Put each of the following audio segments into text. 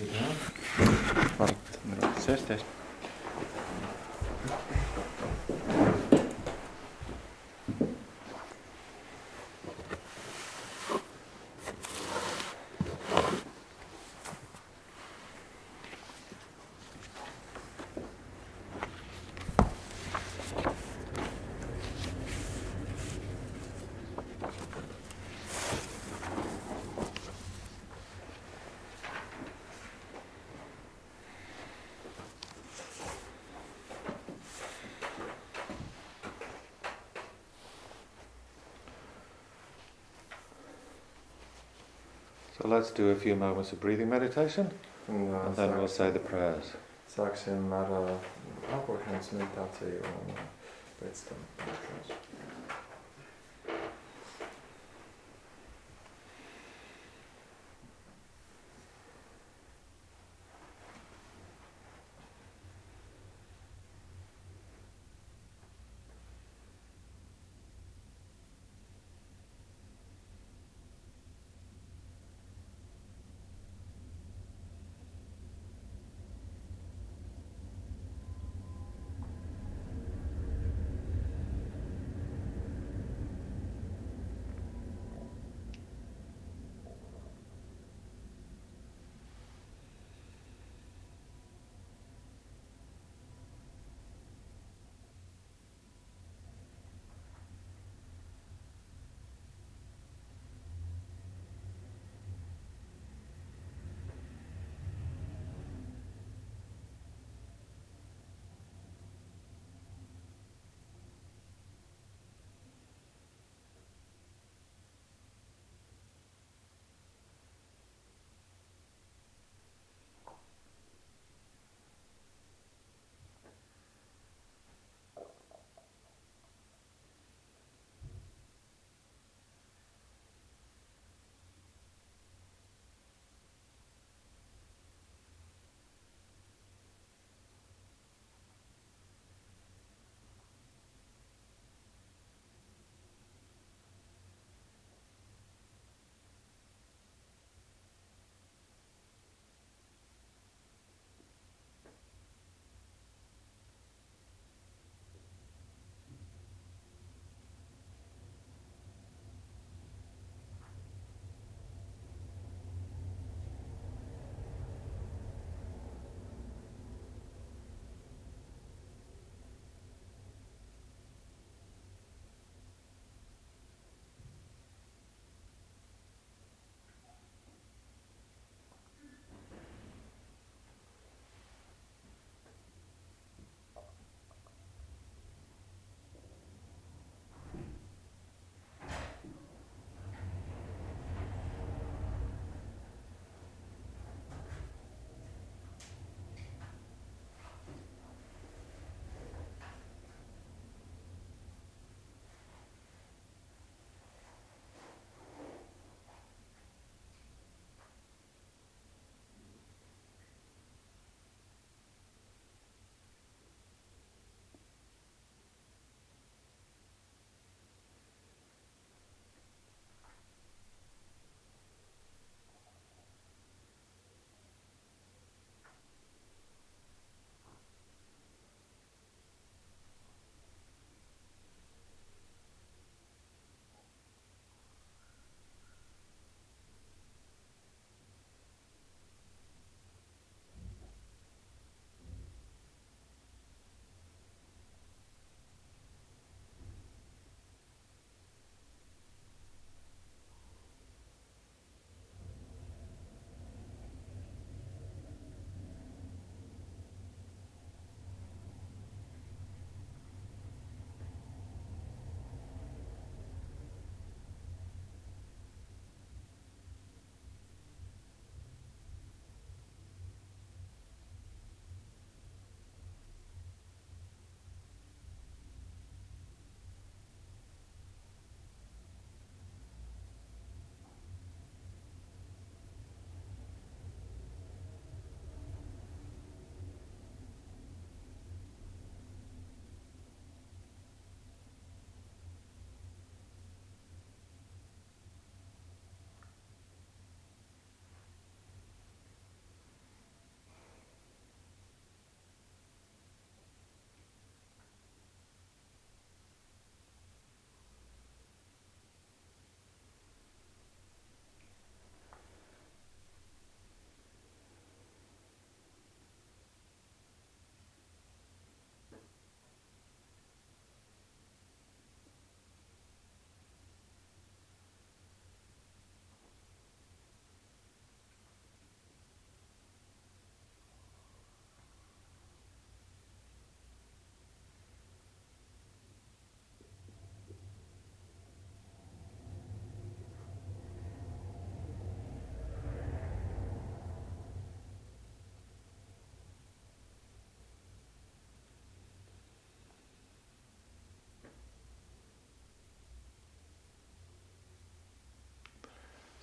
Seda. Vaatame, mis sest. So let's do a few moments of breathing meditation Un, uh, and then we'll say the prayers. Sāksim ar uh, elpošanas meditāciju un pēc tam. lūkšanas.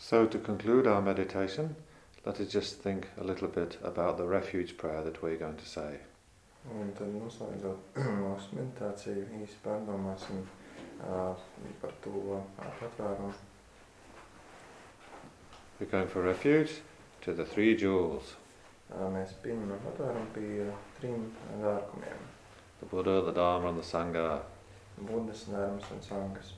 So, to conclude our meditation, let us just think a little bit about the refuge prayer that we're going to say. Un tad noslēdzot mūsu meditāciju, īsi pārdomāsim uh, par to patvērumu. We're going for refuge to the three jewels Uh, mēs pieņemam patvērumu pie trim dārkumiem the Buddha, the Dharma, and the Sangha. - Budas, Dharmas un.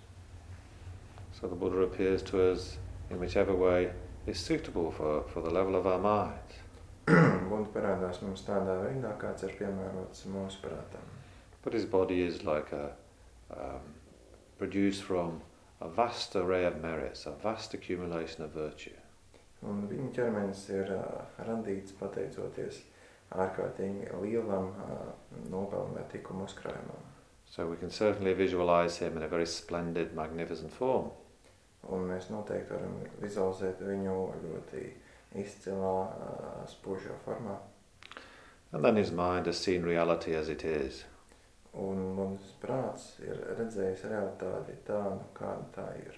So, the Buddha appears to us in whichever way is suitable for, for the level of our minds. Buda parādās mums tādā veidā, kāds ir piemērots mūsu prātam. But his body is like a um, produced from a vast array of merits, a vast accumulation of virtue. Un viņa ķermenis ir uh, radīts pateicoties ārkārtīgi lielam uh, nopelnvērtīgumu uzkrājumam. So we can certainly visualize him in a very splendid, magnificent form. Un mēs noteikti varam vizualizēt viņu ļoti izcilā, uh, spožā formā. And then his mind has seen reality as it is. Un mums prāts ir redzējis realitāti tādu, kāda tā ir.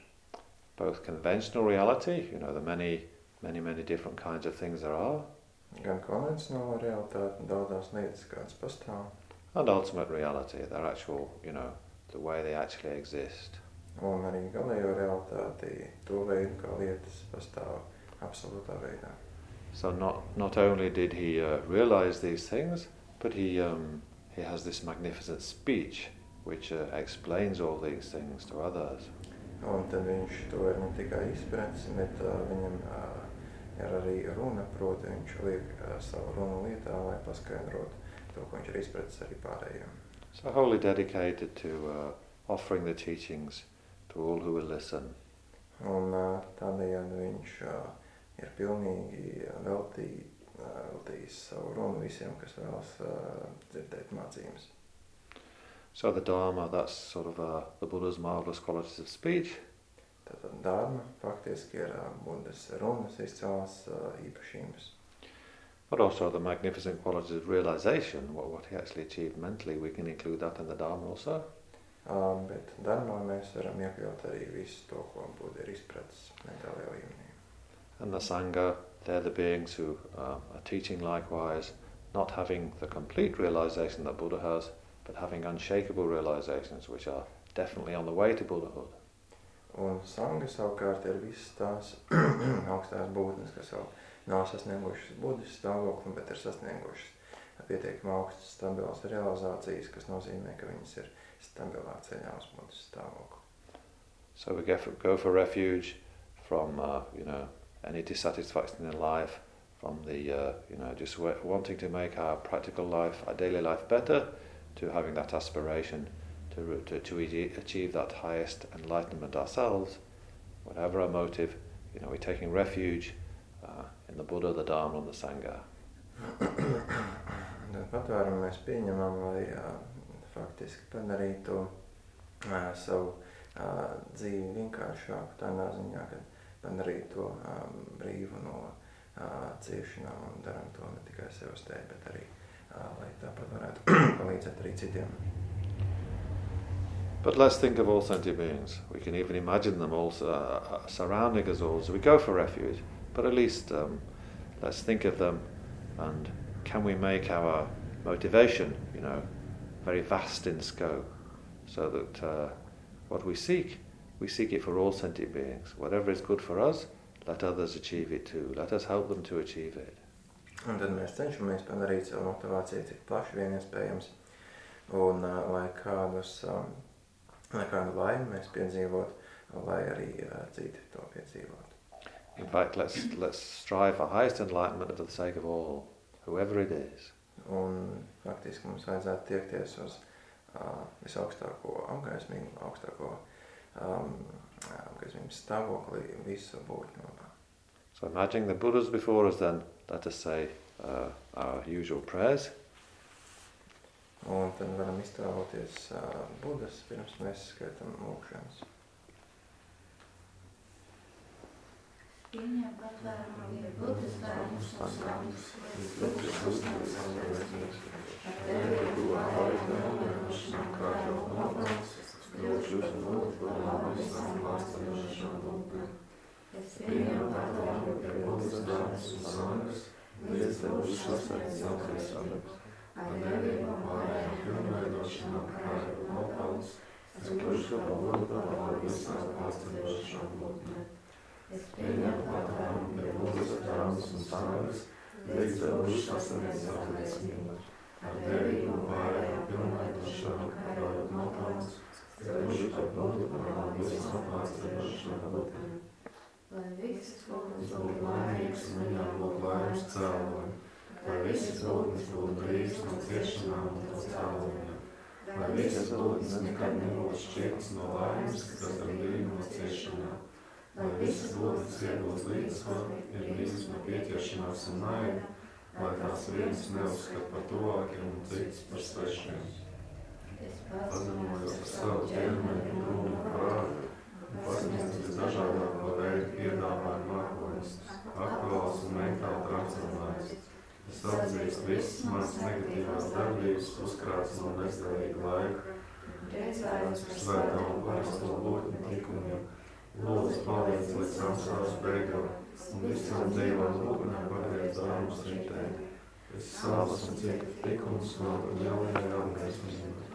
Both conventional reality, you know, the many, many, many different kinds of things there are, Gan konvencionāla realitāte, daudzās lietas, kādas pastāv, and ultimate reality, their actual, you know, the way they actually exist. Un arī galējo realitāti, to veidu, kā lietas pastāv absolūtā veidā. So not, not only did he uh, realize these things, but he, um, he has this magnificent speech which uh, explains all these things to others. Un tad viņš to ir ne tikai izpratis, bet uh, viņam uh, ir arī runa, proti viņš liek uh, savu runu lietā, lai paskaidrotu to, ko viņš ir izpratis arī pārējiem. So wholly dedicated to uh, offering the teachings to all who will listen. Un tādējādi viņš ir pilnīgi veltī, veltījis savu runu visiem, kas vēlas uh, dzirdēt mācījumus. So the Dharma, that's sort of uh, the Buddha's marvelous qualities of speech. Tātad dārma faktiski ir uh, Budas runas izcēlās uh, īpašības. But also the magnificent qualities of realization, what, what he actually achieved mentally, we can include that in the Dharma also. Uh, bet darbā mēs varam iekļaut arī visu to, ko Buda ir izpratis mentālajā līmenī. And the Sangha, they're the beings who uh, are teaching likewise, not having the complete realization that Buddha has, but having unshakable realizations which are definitely on the way to Buddhahood. Un sanga savukārt ir visas tās augstās būtnes, kas vēl nav sasniegušas buddhas stāvokli, bet ir sasniegušas pietiekami augstas stabilas realizācijas, kas nozīmē, ka viņas ir stabilā ceļā uz stāvokli. So we go for, go for refuge from, uh, you know, any dissatisfaction in life, from the, uh, you know, just wanting to make our practical life, our daily life better, to having that aspiration to, to, to achieve that highest enlightenment ourselves, whatever our motive, you know, we're taking refuge uh, in the Buddha, the Dharma, and the Sangha. faktiski padarītu uh, savu uh, dzīvi vienkāršāku tādā ziņā, ka padarītu um, brīvu no uh, ciešanām un darām to ne tikai sev uz tevi, bet arī, uh, lai tāpat varētu palīdzēt arī citiem. But let's think of all sentient beings. We can even imagine them all uh, surrounding us all. So we go for refuge, but at least um, let's think of them and can we make our motivation, you know, very vast in scope so that uh, what we seek, we seek it for all sentient beings. Whatever is good for us, let others achieve it too. Let us help them to achieve it. Un tad mēs cenšamies padarīt savu motivāciju cik plaši vien iespējams. Un uh, lai, kādus, um, lai kādu laimi mēs piedzīvotu, lai arī uh, citi to piedzīvotu. In fact, let's, let's strive for highest enlightenment for the sake of all, whoever it is. Un faktiski mums vajadzētu tiekties uz uh, visaugstāko apgaismību, augstāko um, apgaismības stāvokli visu būtņu labā. So imagining the Buddhas before us then, let us say uh, our usual prayers. Un tad varam iztēloties uh, budas, pirms mēs skaitam lūkšanas. Pieņem patvērumu pie Budas dārmas un slavas, lai Budas uzstājas ar tevi kopā ar novērošanu, kā jau labās, kļūšu būt par labu visām valstošanu lūgām. Es pieņemu padomu pie lūdzu dāmas un sanas, Peļņa prātām, nebūs atrāmas un samaras, līdz vēluši sasniedz sākties mīlu. Ar derību pārējo pilnveidošanu, kā jau nopelns, ceļuši par būtu parām visam pārstrēšanā lūpēm. Lai visas lūpnes būtu laimīgas un viņā būtu laimes cēloni, lai visas lūpnes būtu brīvas no ciešanām un no cēloniem. Lai visas lūpnes nekad nebūtu šķirts no laimes, kas ir brīvas no ciešanām. Lai visas būtnes iegūst līdzsvaru, ir no pieķeršanās un naida, lai tās vienas neuzskata par tuvākiem un citas par svešiem. Pazemojas ar savu ķermeni un runu prātu, pasniedzis dažādāko veidu piedāvājumu mākoņus, aktuāls un mentāli transformēts. Es atzīstu visas manas negatīvās darbības, uzkrāts no nezdevīga laika. Priecājos par svētā un parasto būtni likumiem lūdzu paliec līdz samsāras beigām un visām dzīvām lūgunām pagriezt dārmas rītē. Es sālas un cietu tikums no ļaunajā apgaismībā.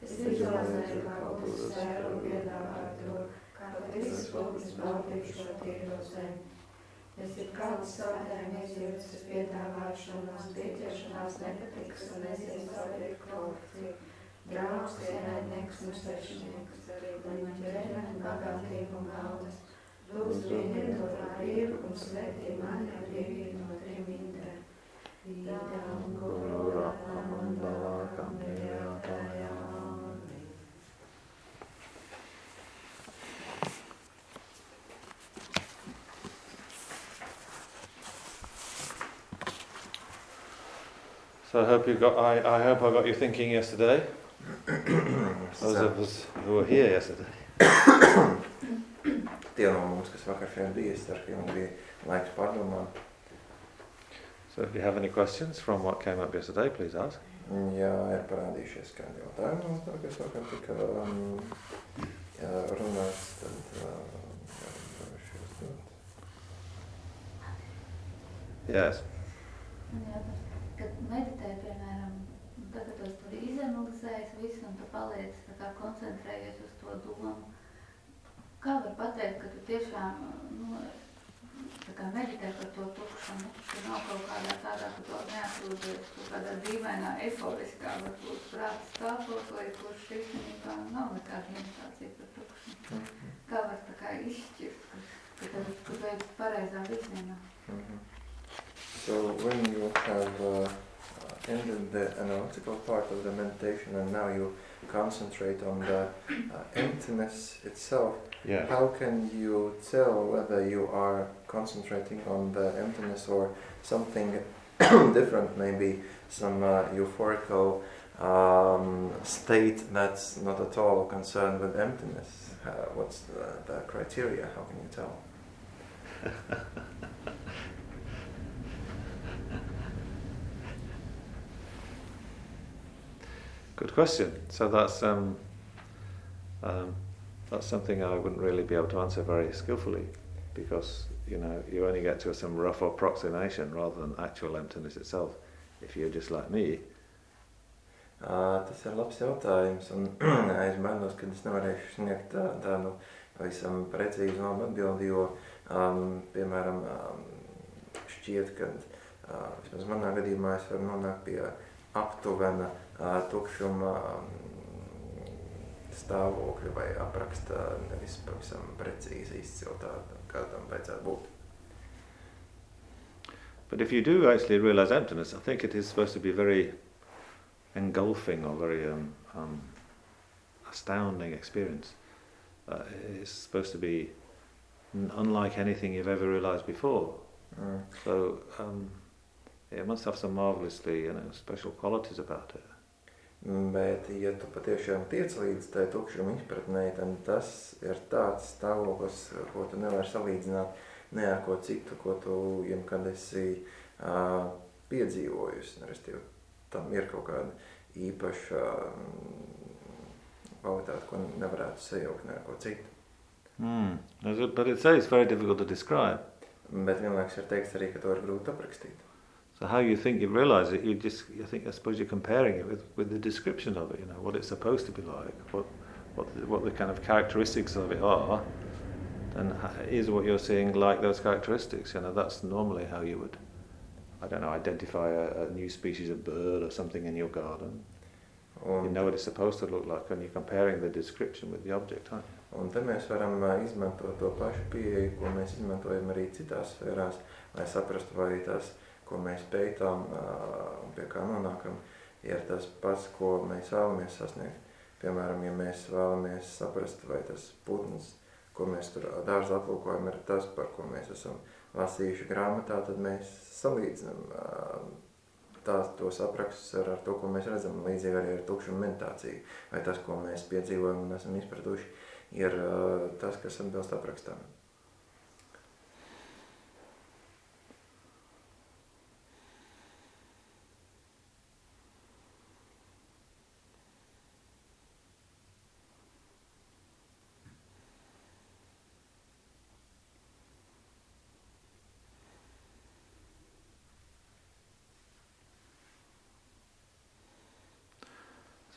Es izlasīju, kā augustus sēru un piedāvāju to, kā pat visas publikas baudīšu šo tīro zemi. Es ir kāds sādēm izjūtas piedāvāšanās, pieķeršanās nepatiks un nezinu savu kvalitāti. Draugs, ienaidnieks un svešinieks, un ķerē bagātību un naudas. Lūdzu, viņiem to brīvu un svētī mani ar divību no trim indēm. Idām, guru, lapam un dalākam, mīlātājiem. So I hope you got. I, I hope I got you thinking yesterday. Those of us who were here yesterday. Tie mums, kas vakar šeit bija, es ceru, ka jums bija laiks pārdomāt. So if you have any questions from what came up yesterday, please ask. Jā, ir parādījušies kādi jautājumi no tā, kas vakar tika um, jā, runāts, tad um, varu uzdot. Yes. Man jautājums, kad meditē, piemēram, tagad tu tur izanalizējies visu un tu paliec tā kā koncentrējies uz to domu, kā var pateikt, ka tu tiešām, nu, tā kā meditē par to tukšumu, ka nav kaut kādā tādā, ka tu neatrūdies kaut kādā dīvainā, eiforiskā, varbūt prāta stāvoklī, kurš īstenībā nav nekāda meditācija par tukšumu. Kā var tā kā izšķirt, ka, ka tad tu beidz pareizā virzienā? Mhm. So when you have uh, ended the analytical part of the meditation and now you concentrate on the uh, emptiness itself, how can you tell whether you are concentrating on the emptiness or something different, maybe some uh, euphorical um, state that's not at all concerned with emptiness? Uh, what's the, the criteria? How can you tell? Good question. So that's um, um, that's something I wouldn't really be able to answer very skillfully, because you know you only get to some rough approximation rather than actual emptiness itself. If you're just like me, tas ir labs jautājums, un es baidos, ka es nevarēšu sniegt tā, tādu pavisam precīzu atbildi, jo, um, piemēram, um, šķiet, ka uh, vismaz manā gadījumā es varu nonākt pie aptuvena tukšuma stāvokļa vai apraksta nevis pavisam precīzi izcilt tādu, kā tam vajadzētu būt. but if you do actually realize emptiness, I think it is supposed to be very engulfing or very um, um, astounding experience. Uh, it's supposed to be unlike anything you've ever realized before. Mm. So um, it must have some marvelously you know special qualities about it. Bet, ja tu patiešām tiec līdz tai tukšuma izpratnē, tad tas ir tāds stāvoklis, ko tu nevari salīdzināt ne ar ko citu, ko tu jebkad esi uh, piedzīvojusi. Restīvi, tam ir kaut kāda īpaša kvalitāte, ko nevarētu sajaukt ar ko citu. Mm. But it says very difficult to describe. Bet vienlaikus ir teikts arī, ka to ir grūti aprakstīt. So how you think you realize it, you just, you think, I suppose you're comparing it with, with the description of it, you know, what it's supposed to be like, what, what, the, what the kind of characteristics of it are, and is what you're seeing like those characteristics, you know, that's normally how you would, I don't know, identify a, a new species of bird or something in your garden. Un, you know what it's supposed to look like, and you're comparing the description with the object, aren't you? Un te mēs varam uh, izmantot to pašu pieeju, ko mēs izmantojam arī citās sfērās, lai saprastu, vai tas, ko mēs pētām un pie kā nonākam, ir tas pats, ko mēs vēlamies sasniegt. Piemēram, ja mēs vēlamies saprast, vai tas putns, ko mēs tur dārza aplūkojam, ir tas, par ko mēs esam lasījuši grāmatā, tad mēs salīdzinām tās, tos aprakstus ar, ar to, ko mēs redzam, līdzīgi arī ar tukšumu meditāciju, vai tas, ko mēs piedzīvojam un esam izpratuši, ir tas, kas atbilst aprakstam.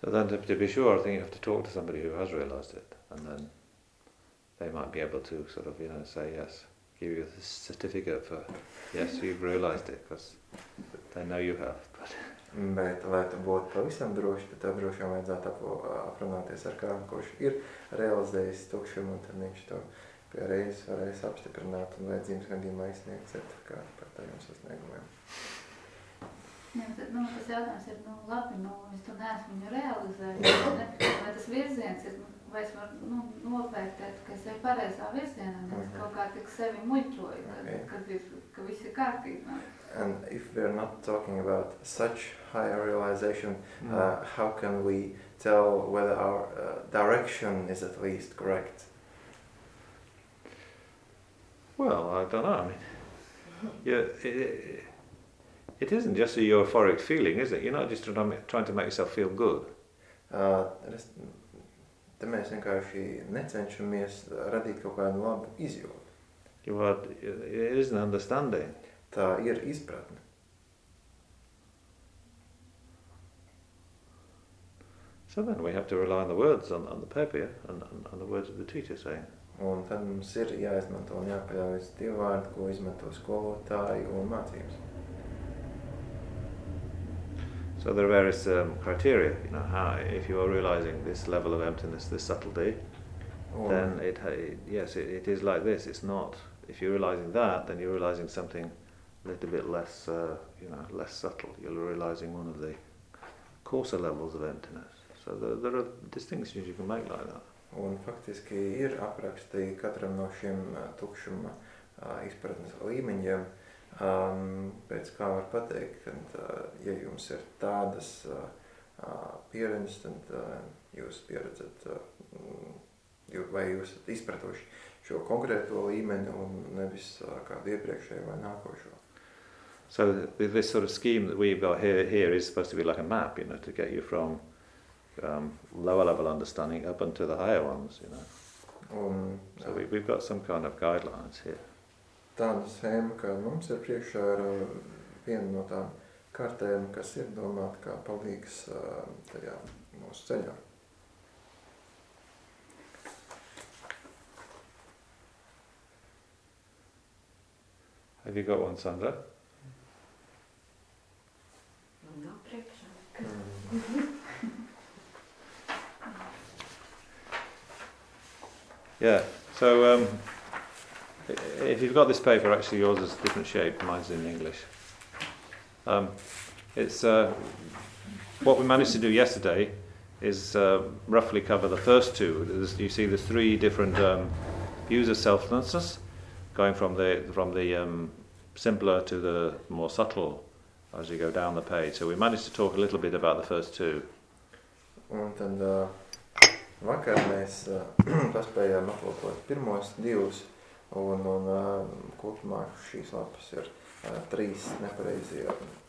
So then, to, to, be sure, I think you have to talk to somebody who has realised it, and then they might be able to sort of, you know, say yes, give you the certificate for yes, you've realised it, because they know you have. But Bet, lai tu būtu pavisam droši, tad tev droši vien vajadzētu aprunāties ar kādu, kurš ir realizējis tukšumu, un tad viņš to pie reizes varēs apstiprināt un vajadzības gadījumā izsniegt certifikātu par tajiem sasniegumiem. Jā, tad, nu, tas jautājums ir, nu, labi, nu, es to neesmu viņu realizējis, ne? vai tas virziens ir, vai es varu nu, novērtēt, ka es eju pareizā virzienā, mm -hmm. kaut kā tik sevi muļķoju, kad, okay. kad ir, ka viss ir kārtībā. And if we're not talking about such higher realization, mm. uh, how can we tell whether our uh, direction is at least correct? Well, I don't know. I mean, yeah, it, it isn't just a euphoric feeling, is it? You're not just trying to make yourself feel good. Uh, te mēs vienkārši necenšamies radīt kaut kādu labu izjūtu. You are, it is an understanding. Tā ir izpratne. So then we have to rely on the words on, on the paper yeah? and, and, and the words of the teacher saying. Un tad mums ir jāizmanto un jāpaļaujas tie vārdi, ko izmanto skolotāji un mācības. So there are various um, criteria. You know, how if you are realizing this level of emptiness, this subtlety, oh. then it, it yes, it, it is like this. It's not. If you're realizing that, then you're realizing something a little bit less, uh, you know, less subtle. You're realizing one of the coarser levels of emptiness. So there, there are distinctions you can make like that. Un faktiski ir apraksti katram no šiem uh, tukšuma uh, izpratnes līmeņiem. Um, pēc kā var pateikt, ka, uh, ja jums ir tādas uh, uh, pieredzes, tad uh, jūs pieredzat, uh, vai jūs esat izpratuši šo konkrēto līmeni un nevis uh, kādu iepriekšējo vai nākošo. So this sort of scheme that we've got here, here is supposed to be like a map, you know, to get you from um, lower level understanding up into the higher ones, you know. Un, so we, we've got some kind of guidelines here. Tāda schēma, ka mums ir priekšā ir uh, viena no tām kartēm, kas ir domāta kā palīgs uh, tajā mūsu ceļā. Have you got one, Sandra? Man nav priekšā. Mm. yeah, so um, if you've got this paper, actually yours is a different shape, mine's in English. Um, it's uh, what we managed to do yesterday is uh, roughly cover the first two. There's, you see, there's three different um, views of selflessness, going from the from the um, simpler to the more subtle as you go down the page. So we managed to talk a little bit about the first two. Un tad uh, vakar mēs uh, paspējām aplūkot pirmos divus Un, un kopumā šīs lapas ir trīs nepareizie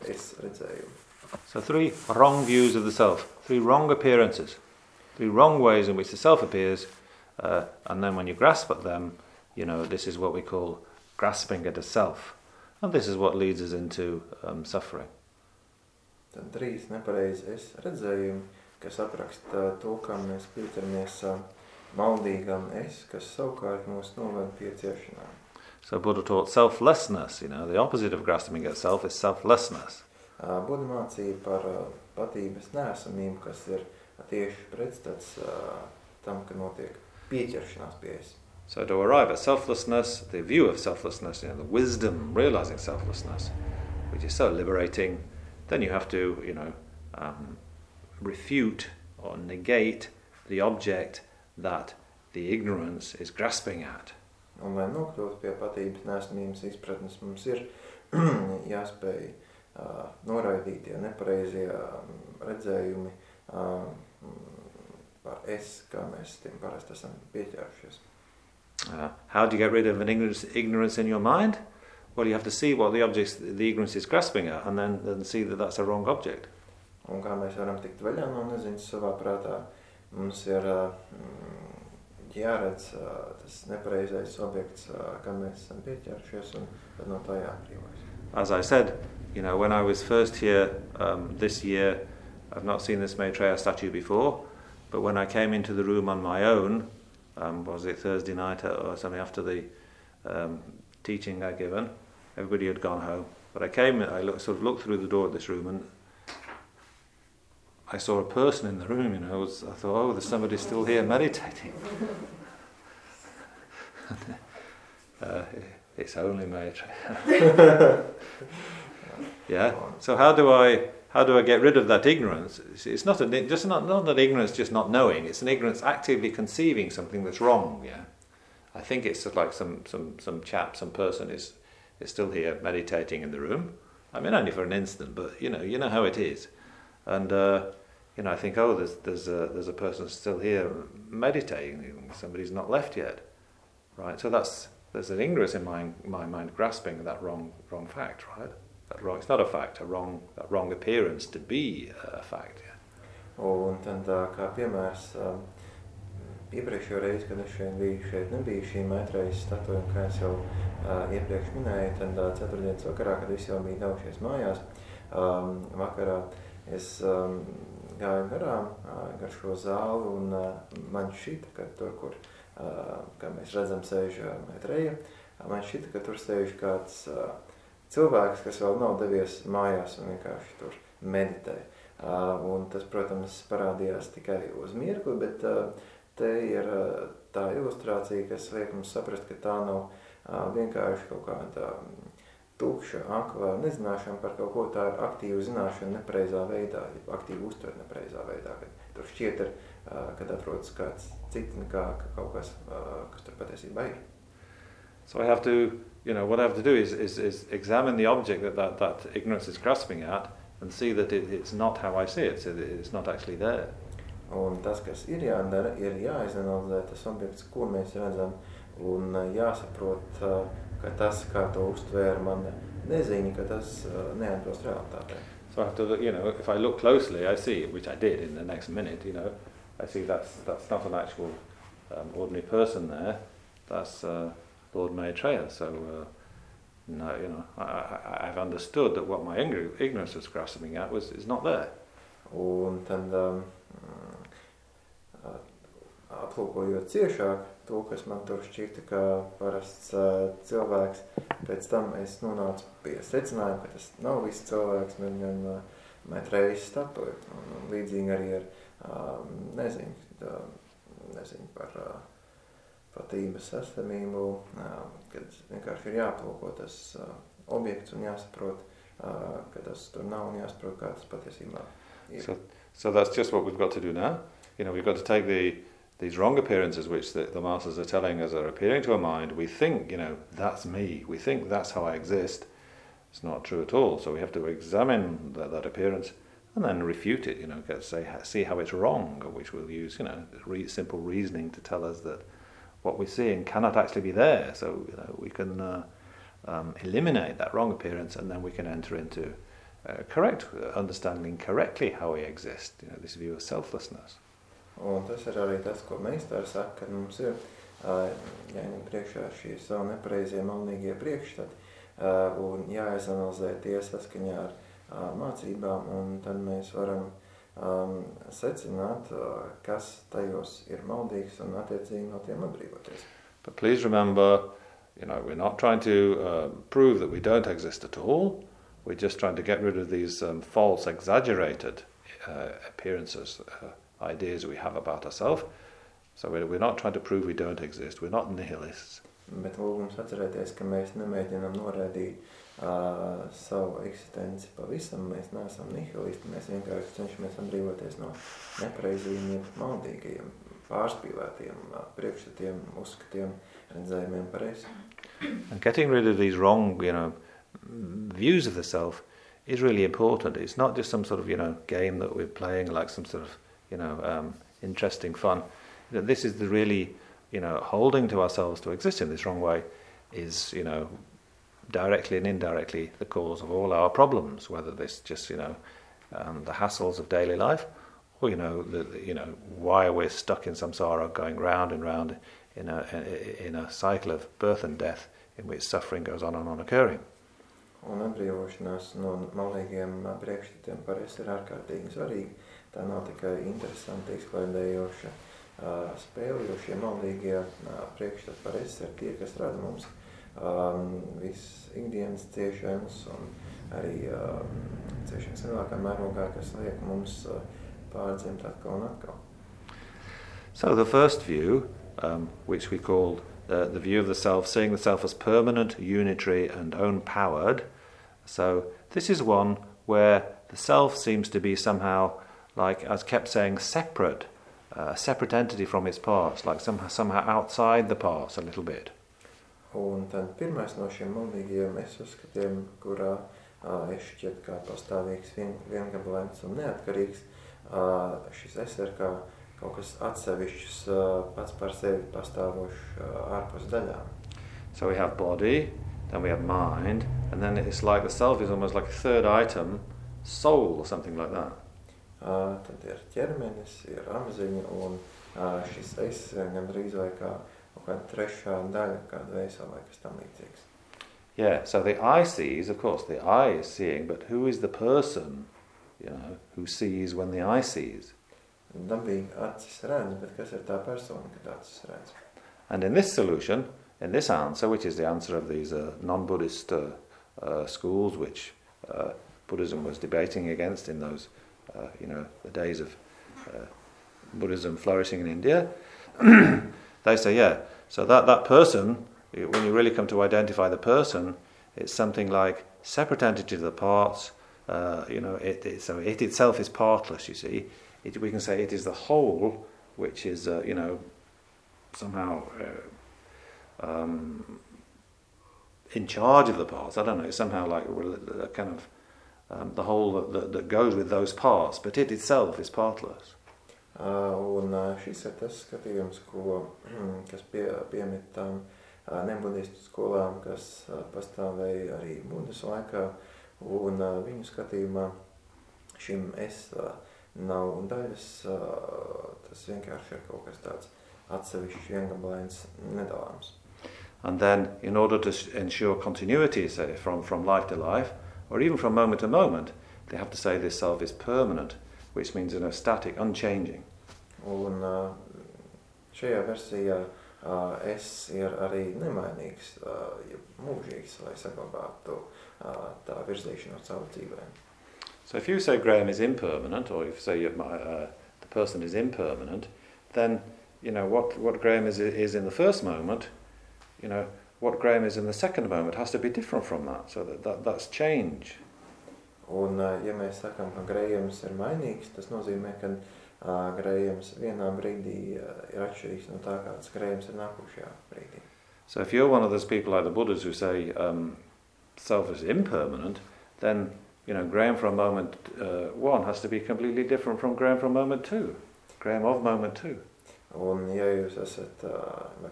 es redzējumi. So, three wrong views of the self, three wrong appearances, three wrong ways in which the self appears, uh, and then when you grasp at them, you know, this is what we call grasping at a self. And this is what leads us into um, suffering. Tad trīs nepareizi es redzējumi, kas apraksta to, kā mēs pieķeramies uh, maldīgam es, kas savukārt mūs noved pie ciešanām. So Buddha taught selflessness, you know, the opposite of grasping at self is selflessness. Uh, Buda mācīja par uh, patības nesamību, kas ir tieši pretstats uh, tam, ka notiek pieķeršanās pie es. So to arrive at selflessness, the view of selflessness, you know, the wisdom, realizing selflessness, which is so liberating, then you have to, you know, um, refute or negate the object that the ignorance is grasping at. Un, lai nokļūtu pie patības nesamības izpratnes, mums ir jāspēj uh, noraidīt tie nepareizie um, redzējumi um, par es, kā mēs tiem parasti esam pieķērušies. Uh, how do you get rid of an ignorance, ignorance in your mind? Well, you have to see what the object, the ignorance is grasping at, and then, then see that that's a wrong object. Un kā mēs varam tikt vaļā no neziņas savā prātā, mums ir jāredz uh, tas nepareizais objekts, kam mēs esam pieķērušies, un tad no tā jāatbrīvojas. As I said, you know, when I was first here um, this year, I've not seen this Maitreya statue before, but when I came into the room on my own, um, was it Thursday night or something after the um, teaching I'd given, everybody had gone home. But I came, I look, sort of looked through the door of this room and I saw a person in the room, you know, I, was, I thought, oh, there's somebody still here meditating. uh, it's only Maitreya. yeah. So how do I how do I get rid of that ignorance? It's not a, just not not that ignorance just not knowing. It's an ignorance actively conceiving something that's wrong. Yeah. I think it's like some some some chap, some person is is still here meditating in the room. I mean, only for an instant, but you know, you know how it is. And uh, you know, I think, oh, there's there's a there's a person still here meditating. Somebody's not left yet, right? So that's there's an ignorance in my my mind grasping that wrong wrong fact, right? That wrong. It's not a fact. A wrong that wrong appearance to be a fact. Yeah. Un tad, kā piemērs, iepriekšējā reizē, kad es šeit biju, šeit nebija šī metrais statuja, un kā es jau uh, iepriekš minēju, tad uh, ceturtdienas vakarā, kad visi jau bija devušies mājās, um, vakarā es um, gāju garām, uh, gar šo zāli, un uh, man šķita, ka tur, kur, uh, kā mēs redzam, sēž uh, metreja, uh, man šķita, ka tur sēž kāds uh, cilvēks, kas vēl nav devies mājās un vienkārši tur meditē. Uh, un tas, protams, parādījās tikai uz mirkli, bet uh, te ir uh, tā ilustrācija, kas liek mums saprast, ka tā nav vienkārši kaut kāda tukša, akla nezināšana par kaut ko, tā ir aktīva zināšana nepareizā veidā, aktīva uztver nepareizā veidā, kad tur šķiet, ir, kad atrodas kāds cits nekā kaut kas, kas tur patiesībā ir. So I have to, you know, what I have to do is, is, is examine the object that, that that ignorance is grasping at and see that it, it's not how I see it, so it's not actually there. Un tas, kas ir jādara, ir jāizanalizē tas objekts, ko mēs redzam, un jāsaprot, ka tas, kā to uztvēra mana neziņa, ka tas neatbilst realitātei. So I have to, you know, if I look closely, I see, which I did in the next minute, you know, I see that's that's not an actual um, ordinary person there. That's uh, Lord Maitreya. So, uh, no, you know, I, have understood that what my ignorance was grasping at was is not there. Un tad, um, aplūkojot ciešāk to, kas man tur šķita kā parasts uh, cilvēks, pēc tam es nonācu pie secinājuma, ka tas nav viss cilvēks, bet gan uh, Maitrejas statuja. Un, un līdzīgi arī ar, um, nezinu, tā, nezinu par uh, patības esamību, kad vienkārši ir jāplūko tas objekts un jāsaprot, ka tas tur nav un jāsaprot, kā tas patiesībā ir. So, so that's just what we've got to do now. You know, we've got to take the these wrong appearances which the, the masters are telling us are appearing to our mind. We think, you know, that's me. We think that's how I exist. It's not true at all. So we have to examine that, that appearance and then refute it. You know, say, see how it's wrong, which we'll use, you know, re- simple reasoning to tell us that what we're seeing cannot actually be there. So you know, we can uh, um, eliminate that wrong appearance, and then we can enter into uh, correct understanding correctly how we exist. You know, this view of selflessness. Un tas ir arī tas, ko mums ir jāņem priekšā šie nepareizie malnīgie priekšstati un jāizanalizē tie saskaņā ar mācībām, tad mēs varam secināt, kas tajos ir maldīgs un attiecīgi no tiem atbrīvoties. But please remember, you know, we're not trying to uh, prove that we don't exist at all. We're just trying to get rid of these um, false, exaggerated uh, appearances, uh, ideas we have about ourselves. So we're, we're not trying to prove we don't exist. We're not nihilists. Bet lūk mums atcerēties, ka mēs nemēģinām noraidīt uh, savu eksistenci pavisam. Mēs neesam nihilisti, mēs vienkārši cenšamies atbrīvoties no nepareizajiem, maldīgajiem, pārspīlētiem uh, priekšstatiem, uzskatiem, redzējumiem par es. And getting rid of these wrong, you know, views of the self is really important. It's not just some sort of you know game that we're playing, like some sort of you know um, interesting fun. This is the really you know holding to ourselves to exist in this wrong way is you know directly and indirectly the cause of all our problems. Whether this just you know um, the hassles of daily life, or you know the, the, you know why we're stuck in samsara, going round and round in a in a cycle of birth and death in which suffering goes on and on occurring. Un atbrīvošanās no malīgiem priekšstatiem par es ir ārkārtīgi svarīga. Tā nav tikai priekšstati par es ir tie, kas rada mums um, ikdienas ciešanas un arī ciešanas lielākā mērogā, kas liek mums pārdzimt atkal un atkal. So the first view, um, which we called uh, the view of the self, seeing the self as permanent, unitary, and own powered, so this is one where the self seems to be somehow, like as kept saying, separate, uh, a separate entity from its parts, like somehow, somehow outside the parts a little bit. Un tad pirmais no šiem maldīgajiem es uzskatiem, kurā uh, es šķiet kā pastāvīgs, vien, viengabalēns un neatkarīgs, uh, šis es ir kā kaut kas atsevišķs, uh, pats par sevi pastāvošs uh, ārpus daļām. So we have body, then we have mind, and then it's like the self is almost like a third item, soul or something like that. Uh, tad ir ķermenis, ir apziņa, un šis es gandrīz vai kā kāda trešā daļa, kāda veisā vai kas tam līdzīgs. Yeah, so the eye sees, of course, the eye is seeing, but who is the person, you know, who sees when the eye sees? Dabīgi acis redz, bet kas ir tā persona, kad acis redz? And in this solution, in this answer, which is the answer of these uh, non-Buddhist uh, uh, schools, which uh, Buddhism was debating against in those, uh, you know, the days of uh, Buddhism flourishing in India, they say, yeah, so that, that person, when you really come to identify the person, it's something like separate entity of the parts, you know, it, it, so it itself is partless, you see. It, we can say it is the whole, which is, you know, somehow um, in charge of the parts. I don't know, it's somehow like a kind of um, the whole that, that, that, goes with those parts, but it itself is partless. Uh, un uh, šis ir tas skatījums, ko, kas pie, piemīt tām uh, nebudistu skolām, kas uh, pastāvēja arī Budas laikā, un uh, viņu skatījumā šim es uh, nav daļas, uh, tas vienkārši ir kaut kas tāds atsevišķs, viengablains, nedalāms. And then, in order to ensure continuity, say, from, from life to life, or even from moment to moment, they have to say this self is permanent, which means you know, static, unchanging. Un uh, šajā versijā uh, es ir arī nemainīgs, uh, mūžīgs, lai saglabātu tā virzīšanos savu dzīvēm. So if you say Graham is impermanent, or if you say uh, the person is impermanent, then you know what, what Graham is, is in the first moment you know, what Graham is in the second moment has to be different from that. So that, that that's change. Un, ja mēs sakām, ka Grējams ir mainīgs, tas nozīmē, ka uh, Grējams vienā brīdī uh, ir atšķirīgs no tā, kāds Grējams ir nākošajā brīdī. So if you're one of those people like the Buddhas who say um, self is impermanent, then you know Graham from moment uh, one has to be completely different from Graham from moment two, Graham of moment two. Un, ja jūs esat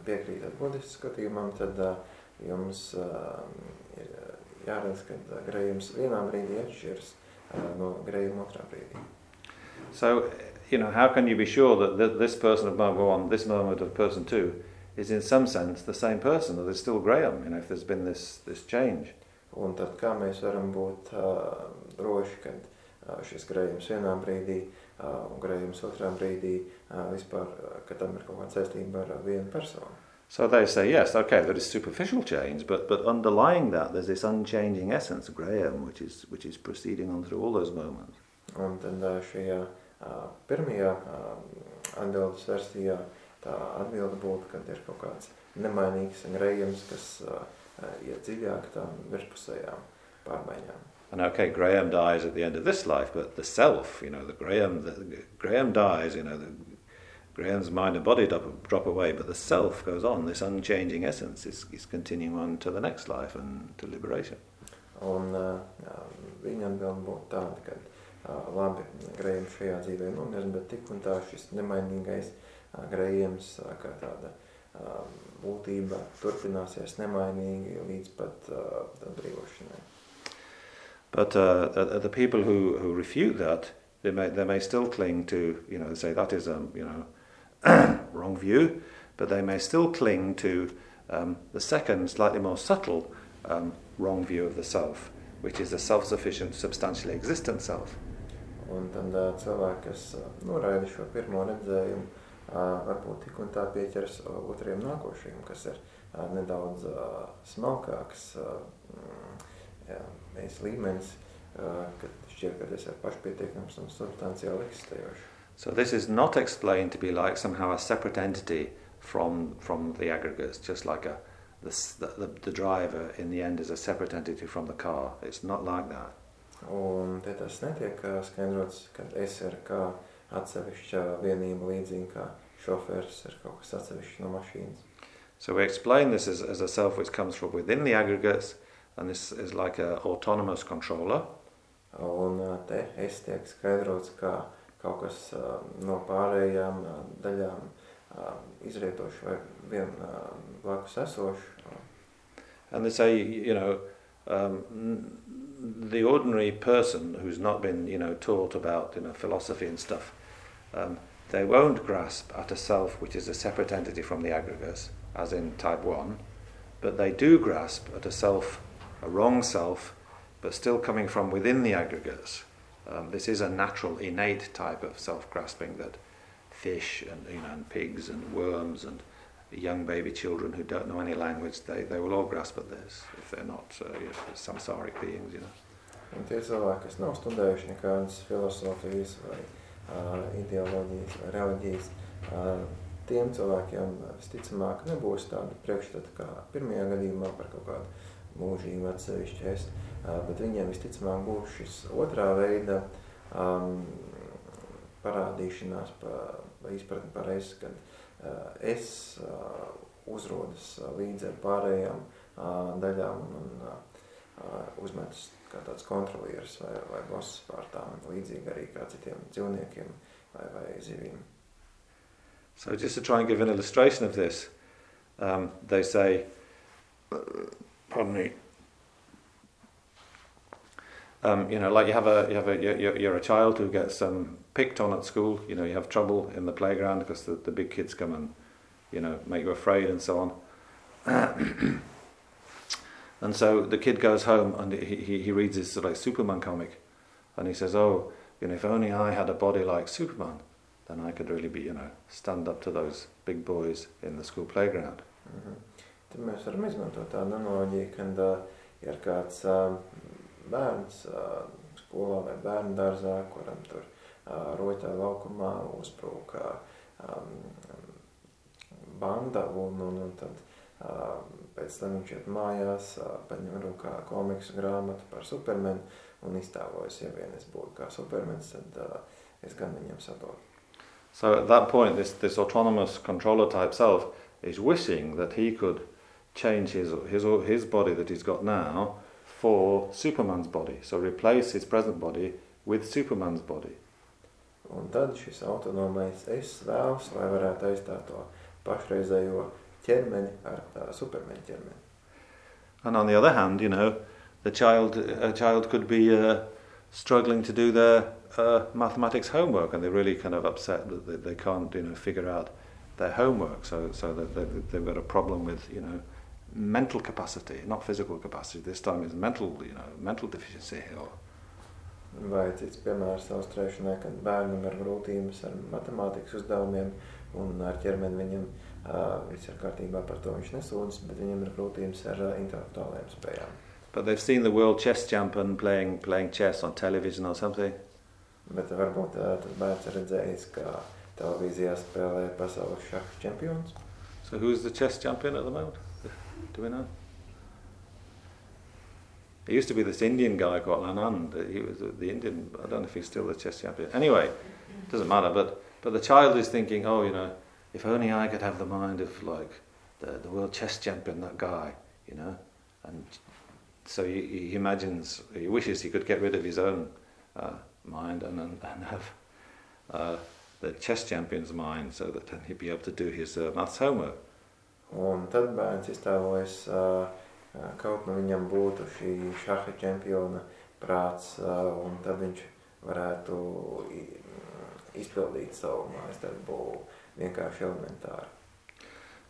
piekrītat budistu skatījumam, tad jums ir jāredz, ka grējums vienā brīdī atšķiras no grējuma otrā brīdī. So, you know, how can you be sure that th- this person of moment one, this moment of person two, is in some sense the same person, that there's still Graham, you know, if there's been this, this change? Un tad kā mēs varam būt uh, droši, kad uh, šis grējums vienā brīdī uh, un grējums otrā brīdī uh, vispār, uh, ka tam ir kaut kāda saistība ar uh, vienu personu. So they say, yes, okay, there is superficial change, but, but underlying that, there's this unchanging essence, Graham, which is, which is proceeding on through all those moments. Un tad uh, šajā uh, pirmajā uh, atbildes versijā tā atbilde būtu, kad ir kaut kāds nemainīgs grējums, kas uh, iet dziļāk tām virspusējām pārmaiņām. And okay, Graham dies at the end of this life, but the self, you know, the Graham, the, Graham dies, you know, the, Graham's mind and body drop, drop away, but the self goes on. This unchanging essence is, is continuing on to the next life and to liberation. Un uh, viņa atbilde būtu tāda, ka uh, labi, šajā dzīvē nomirs, bet tik un tā šis nemainīgais uh, uh, kā tāda uh, būtība turpināsies nemainīgi līdz pat uh, brīvošanai. But uh, the people who, who refute that, they may, they may still cling to, you know, say that is a, you know, wrong view, but they may still cling to um, the second, slightly more subtle um, wrong view of the self, which is a self sufficient, substantially existent self. Un tad uh, cilvēki, kas uh, noraida šo pirmo redzējumu, uh, varbūt tik un tā pieķers otriem nākošajiem, kas ir uh, nedaudz uh, smalkāks uh, līmenis, uh, kad šķiet, ka pašpietiekams un substanциāli eksistējošs. So this is not explained to be like somehow a separate entity from from the aggregates, just like a the, the, the driver in the end is a separate entity from the car. It's not like that. Un te tas netiek skaidrots, ka es ir kā atsevišķa vienība līdzīgi kā šofers ir kaut kas atsevišķs no mašīnas. So we explain this as, as a self which comes from within the aggregates, and this is like an autonomous controller. Un uh, te es tiek skaidrots kā kaut kas no pārējām daļām izrietoši vai vien blakus. And they say, you know, um, the ordinary person who's not been, you know, taught about, you know, philosophy and stuff, um, they won't grasp at a self which is a separate entity from the aggregates, as in type 1, but they do grasp at a self, a wrong self, but still coming from within the aggregates. Um, this is a natural, innate type of self-grasping that fish and, you know, and pigs and worms and young baby children who don't know any language, they, they will all grasp at this if they're not uh, you know, samsaric beings, you know. Un tie cilvēki, kas nav studējuši nekādas filozofijas vai uh, ideoloģijas vai reliģijas, uh, tiem cilvēkiem visticamāk nebūs tāda priekšstata kā pirmajā gadījumā par kaut kādu mūžīgu atsevišķu es, uh, bet viņiem visticamāk būs šis otrā veida um, parādīšanās pa, vai izpratni par es, kad uh, es uh, uzrodas līdz ar pārējām uh, daļām un, un uh, uzmetas kā tāds kontrolieris vai, vai boss pār tām, līdzīgi arī kā citiem dzīvniekiem vai, vai zivīm. So just to try and give an illustration of this, um, they say, pardon me, um, you know, like you have a, you have a, you're, you're a child who gets um, picked on at school. You know, you have trouble in the playground because the, the big kids come and, you know, make you afraid and so on. And so the kid goes home and he, he, he reads this like Superman comic, and he says, "Oh, you know, if only I had a body like Superman, then I could really be, you know, stand up to those big boys in the school playground." Mm -hmm. Tad mēs varam izmantot tādu analoģiju, kad uh, ir kāds bērns skolā vai bērnu dārzā, kuram tur roķā laukumā uzbrūk um, banda un, un, un tad pēc tam viņš iet mājās, paņem rokā komiksu grāmatu par Supermenu un iztēlojas, ja vien es būtu kā Supermens, tad es gan viņam saprotu. So at that point, this, this autonomous controller type self is wishing that he could change his, his, his body that he's got now for Superman's body. So replace his present body with Superman's body. Un tad šis autonomais es vēlas, lai varētu aizstāt to pašreizējo ķermeni ar uh, supermeņa ķermeni. And on the other hand, you know, the child, a child could be uh, struggling to do their uh, mathematics homework, and they're really kind of upset that they, they can't, you know, figure out their homework. So, so that they, they've got a problem with, you know, mental capacity, not physical capacity. This time is mental, you know, mental deficiency. Or... Vai cits piemērs austrēšanai, kad bērnam ir grūtības ar matemātikas uzdevumiem un ar ķermeni viņam uh, viss ir kārtībā par to viņš nesūdzas, bet viņam ir grūtības ar uh, intelektuālajām spējām. But they've seen the world chess champion playing, playing chess on television or something. Bet varbūt uh, tas bērns ir redzējis, ka televīzijā spēlē pasaules šaha čempions. So who's the chess champion at the moment? Do we know? It used to be this Indian guy called Anand. He was the Indian. I don't know if he's still the chess champion. Anyway, it doesn't matter. But but the child is thinking, oh, you know, if only I could have the mind of like the the world chess champion, that guy, you know, and so he, he imagines, he wishes he could get rid of his own uh, mind and and, and have. Uh, the chess champion's mind so that he'd be able to do his uh, maths homework. Un tad bērns iztēlojas, kaut nu viņam būtu šī šaha čempiona prāts, un tad viņš varētu izpildīt savu mājas darbu vienkārši elementāri.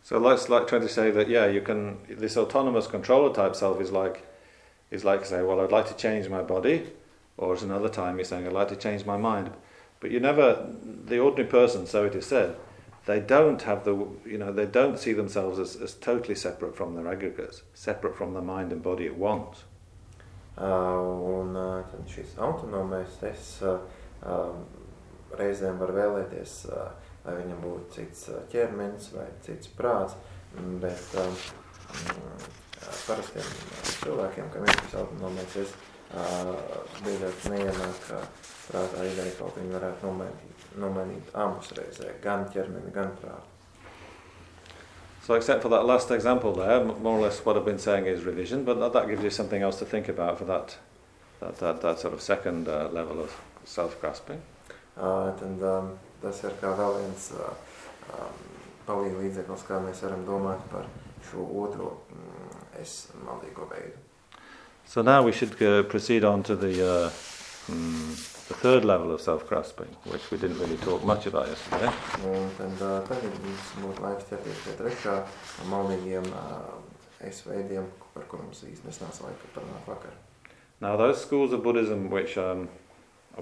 So let's like trying to say that yeah, you can this autonomous controller type self is like is like say, well, I'd like to change my body, or at another time you're saying I'd like to change my mind. But you never the ordinary person, so it is said, they don't have the you know they don't see themselves as, as totally separate from their aggregates, separate from the mind and body at once. Uh, un uh, šis autonomais es uh, um, reizēm var vēlēties, lai viņam būtu cits ķermenis vai cits prāts, bet um, uh, parastiem cilvēkiem, kam ir šis autonomais es, biežāk neienāk prātā ideja kaut viņi varētu nomainīt nomainīt abus reizē, gan ķermeni, gan prātu. So, except for that last example there, more or less what I've been saying is revision, but that, that gives you something else to think about for that, that, that, that sort of second uh, level of self grasping. Uh, tad, um, tas ir kā vēl viens uh, um, palīdzīgs līdzeklis, kā mēs varam domāt par šo otro mm, es maldīgo veidu. So now we should uh, proceed on to the uh, mm, the third level of self-grasping, which we didn't really talk much about yesterday. Tad tagad mums būtu laiks ķerties pie trešā maldīgiem es veidiem, par kuriem mums īsti nesnāca laika parunāt vakar. Now those schools of Buddhism which um,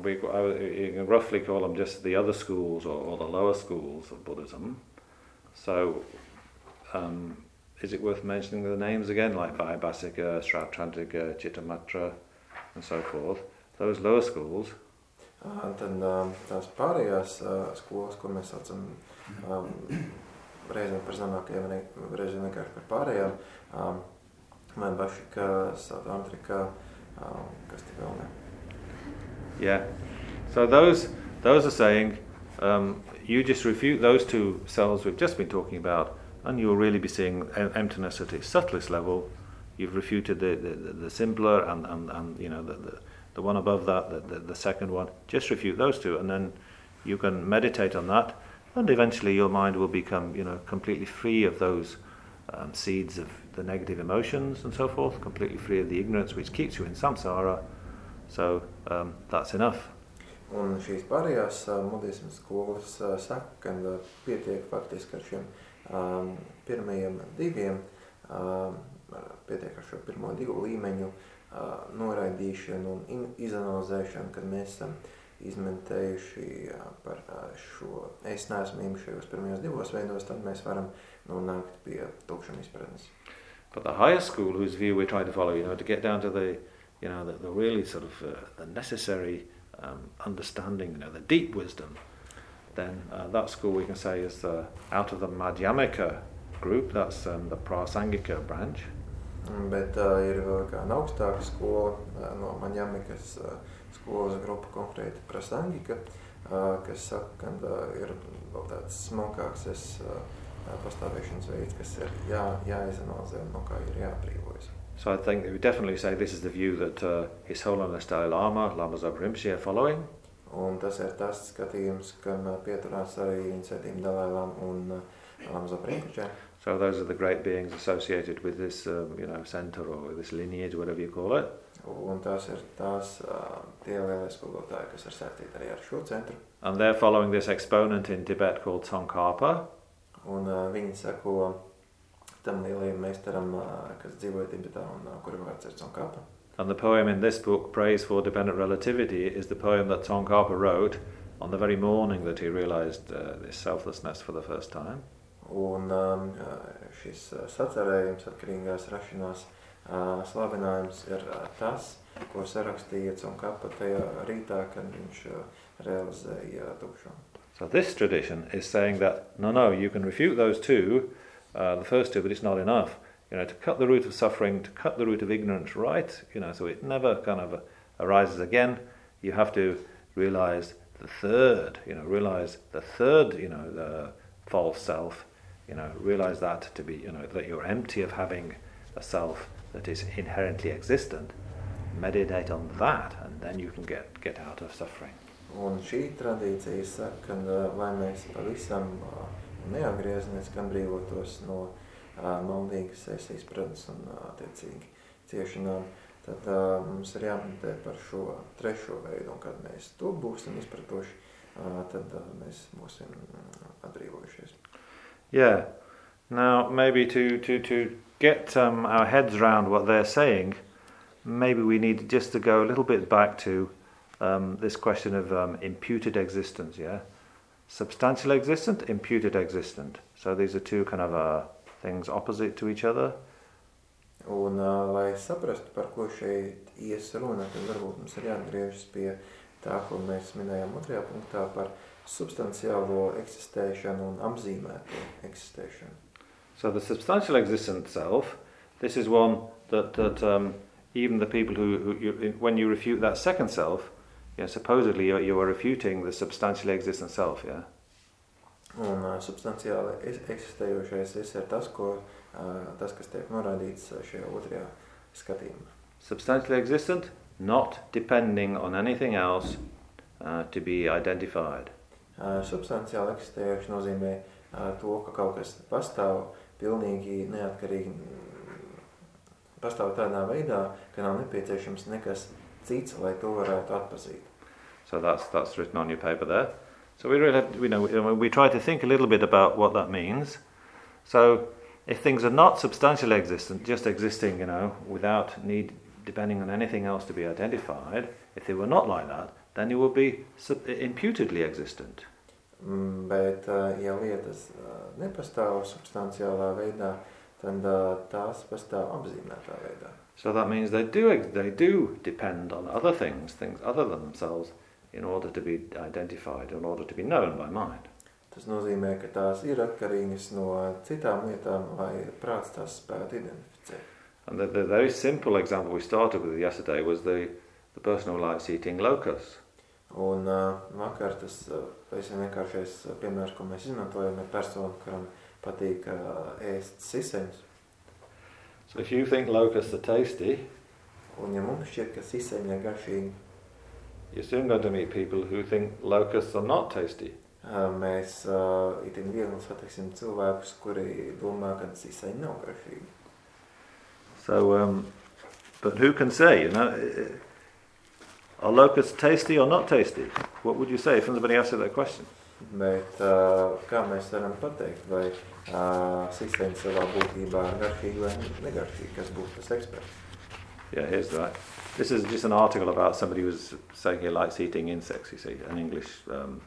we, I, you can roughly call them just the other schools or, or the lower schools of Buddhism. So um, is it worth mentioning the names again, like Vaibhasika, Sautrantika, Chittamatra, and so forth? Those lower schools Tad um, tās pārējās uh, skolas, ko mēs saucam um, reizēm par zemākajām, reizēm vienkārši par pārējām, um, vai Bašika, uh, South kas te vēl ne. Yeah. So those those are saying um, you just refute those two cells we've just been talking about, and you'll really be seeing emptiness at its subtlest level. You've refuted the, the, the simpler and, and, and you know the, the the one above that, the, the, the second one. Just refute those two, and then you can meditate on that, and eventually your mind will become, you know, completely free of those um, seeds of the negative emotions and so forth, completely free of the ignorance which keeps you in samsara. So um, that's enough. Un šīs pārējās uh, mudismu skolas uh, saka, ka uh, pietiek faktiski ar šiem um, pirmajiem diviem, um, pietiek ar šo pirmo divu līmeņu noraidīšanu un izanalizēšanu, kad mēs esam izmentējuši par šo es neesmu šajos pirmajos divos veidos, tad mēs varam nonākt pie tukšuma izpratnes. But the higher school, whose view we're trying to follow, you know, to get down to the, you know, the, the really sort of uh, the necessary um, understanding, you know, the deep wisdom, then uh, that school we can say is uh, out of the Madhyamika group, that's um, the Prasangika branch. Bet uh, ir kāda augstāka skola uh, no Maņamikas uh, skolas grupa konkrēti Prasangika, uh, kas saka, ka uh, ir vēl tāds smalkāks es, uh, pastāvēšanas veids, kas ir jā, jāizanalizē un no kā ir jāatbrīvojas. So I think we definitely say this is the view that uh, His Holiness Dalai Lama, Lama Rinpoche are following. Un tas ir tas skatījums, kam pieturās arī viņa svētība Dalailam un uh, Lamzo Prinkučē. So those are the great beings associated with this, um, you know, center or this lineage, whatever you call it. Un tās ir tās uh, tie lielie skolotāji, kas ir saistīti arī ar šo centru. And they're following this exponent in Tibet called Tsongkhapa. Un uh, viņi seko tam lielajam meistaram, uh, kas dzīvoja Tibetā un uh, kura vārds ir Tsongkapa. And the poem in this book, Praise for Dependent Relativity, is the poem that Tsongkhapa wrote on the very morning that he realized uh, this selflessness for the first time. Un um, šis uh, sacerējums, atkarīgās rašanās uh, slavinājums ir uh, tas, ko sarakstīja Tsongkapa tajā rītā, kad viņš realizēja tukšumu. So this tradition is saying that no, no, you can refute those two, uh, the first two, but it's not enough. You know, to cut the root of suffering, to cut the root of ignorance right, you know, so it never kind of arises again. You have to realize the third, you know, realize the third, you know, the false self, you know, realize that to be, you know, that you're empty of having a self that is inherently existent. Meditate on that, and then you can get, get out of suffering. Un šī tradīcija saka, ka, lai mēs pavisam neatgrieznies, gan brīvotos no maldīgas sesijas, protams, un attiecīgi ciešanām, tad mums ir jāmeditē par šo trešo veidu, un kad mēs to būsim izpratoši, tad mēs būsim atbrīvojušies. Yeah. Now, maybe to, to, to get um, our heads around what they're saying, maybe we need just to go a little bit back to um, this question of um, imputed existence, yeah? Substantial existent, imputed existent. So these are two kind of uh, things opposite to each other. Un, uh, lai saprastu, par ko šeit ies runa, tad varbūt mums ir jāatgriežas pie tā, ko mēs minējām otrajā punktā par substanciālo eksistēšanu un apzīmēto eksistēšanu. So the substantial existent self, this is one that, that um, even the people who, who you, when you refute that second self, yeah, supposedly you, you are refuting the substantial existent self, yeah? Un uh, substanciāli eksistējošais es ir tas, ko, uh, tas, kas tiek norādīts uh, šajā otrajā skatījumā. Substantially existent, not depending on anything else uh, to be identified. Substanciāli eksistējoši nozīmē to, ka kaut kas pastāv pilnīgi neatkarīgi, pastāv tādā veidā, ka nav nepieciešams nekas cits, lai to varētu atpazīt. So that's, that's written on your paper there. So we really, have, you know, we, try to think a little bit about what that means. So if things are not substantially existent, just existing, you know, without need, depending on anything else to be identified, if they were not like that, then it would be imputedly existent. Mm, Bet, uh, ja lietas uh, nepastāv substanciālā veidā, tad uh, tās pastāv apzīmētā veidā. So that means they do, ex- they do depend on other things, things other than themselves, in order to be identified, in order to be known by mind. Tas nozīmē, ka tās ir atkarīgas no citām lietām, lai prāts tās spētu identificēt. And the, the very simple example we started with yesterday was the, the person who likes eating locusts. Un uh, vakar tas uh, pavisam vienkāršais uh, piemērs, ko mēs izmantojam, ir persona, kuram patīk uh, ēst siseņus. So if you think locusts are tasty, Un ja mums šķiet, ka siseņi ir garšīgi, you're soon going to meet people who think locusts are not tasty. uh, mēs uh, itin viegli satiksim cilvēkus, kuri domā, ka siseņi nav garšīgi. So, um, but who can say, you know, are locusts tasty or not tasty? What would you say if somebody asked you that question? Bet uh, kā mēs varam pateikt, vai uh, siseņi savā būtībā ir garšīgi vai negaršīgi, kas būtu tas eksperts? Yeah, here's that. This is just an article about somebody who's saying he likes eating insects, you see, an English um,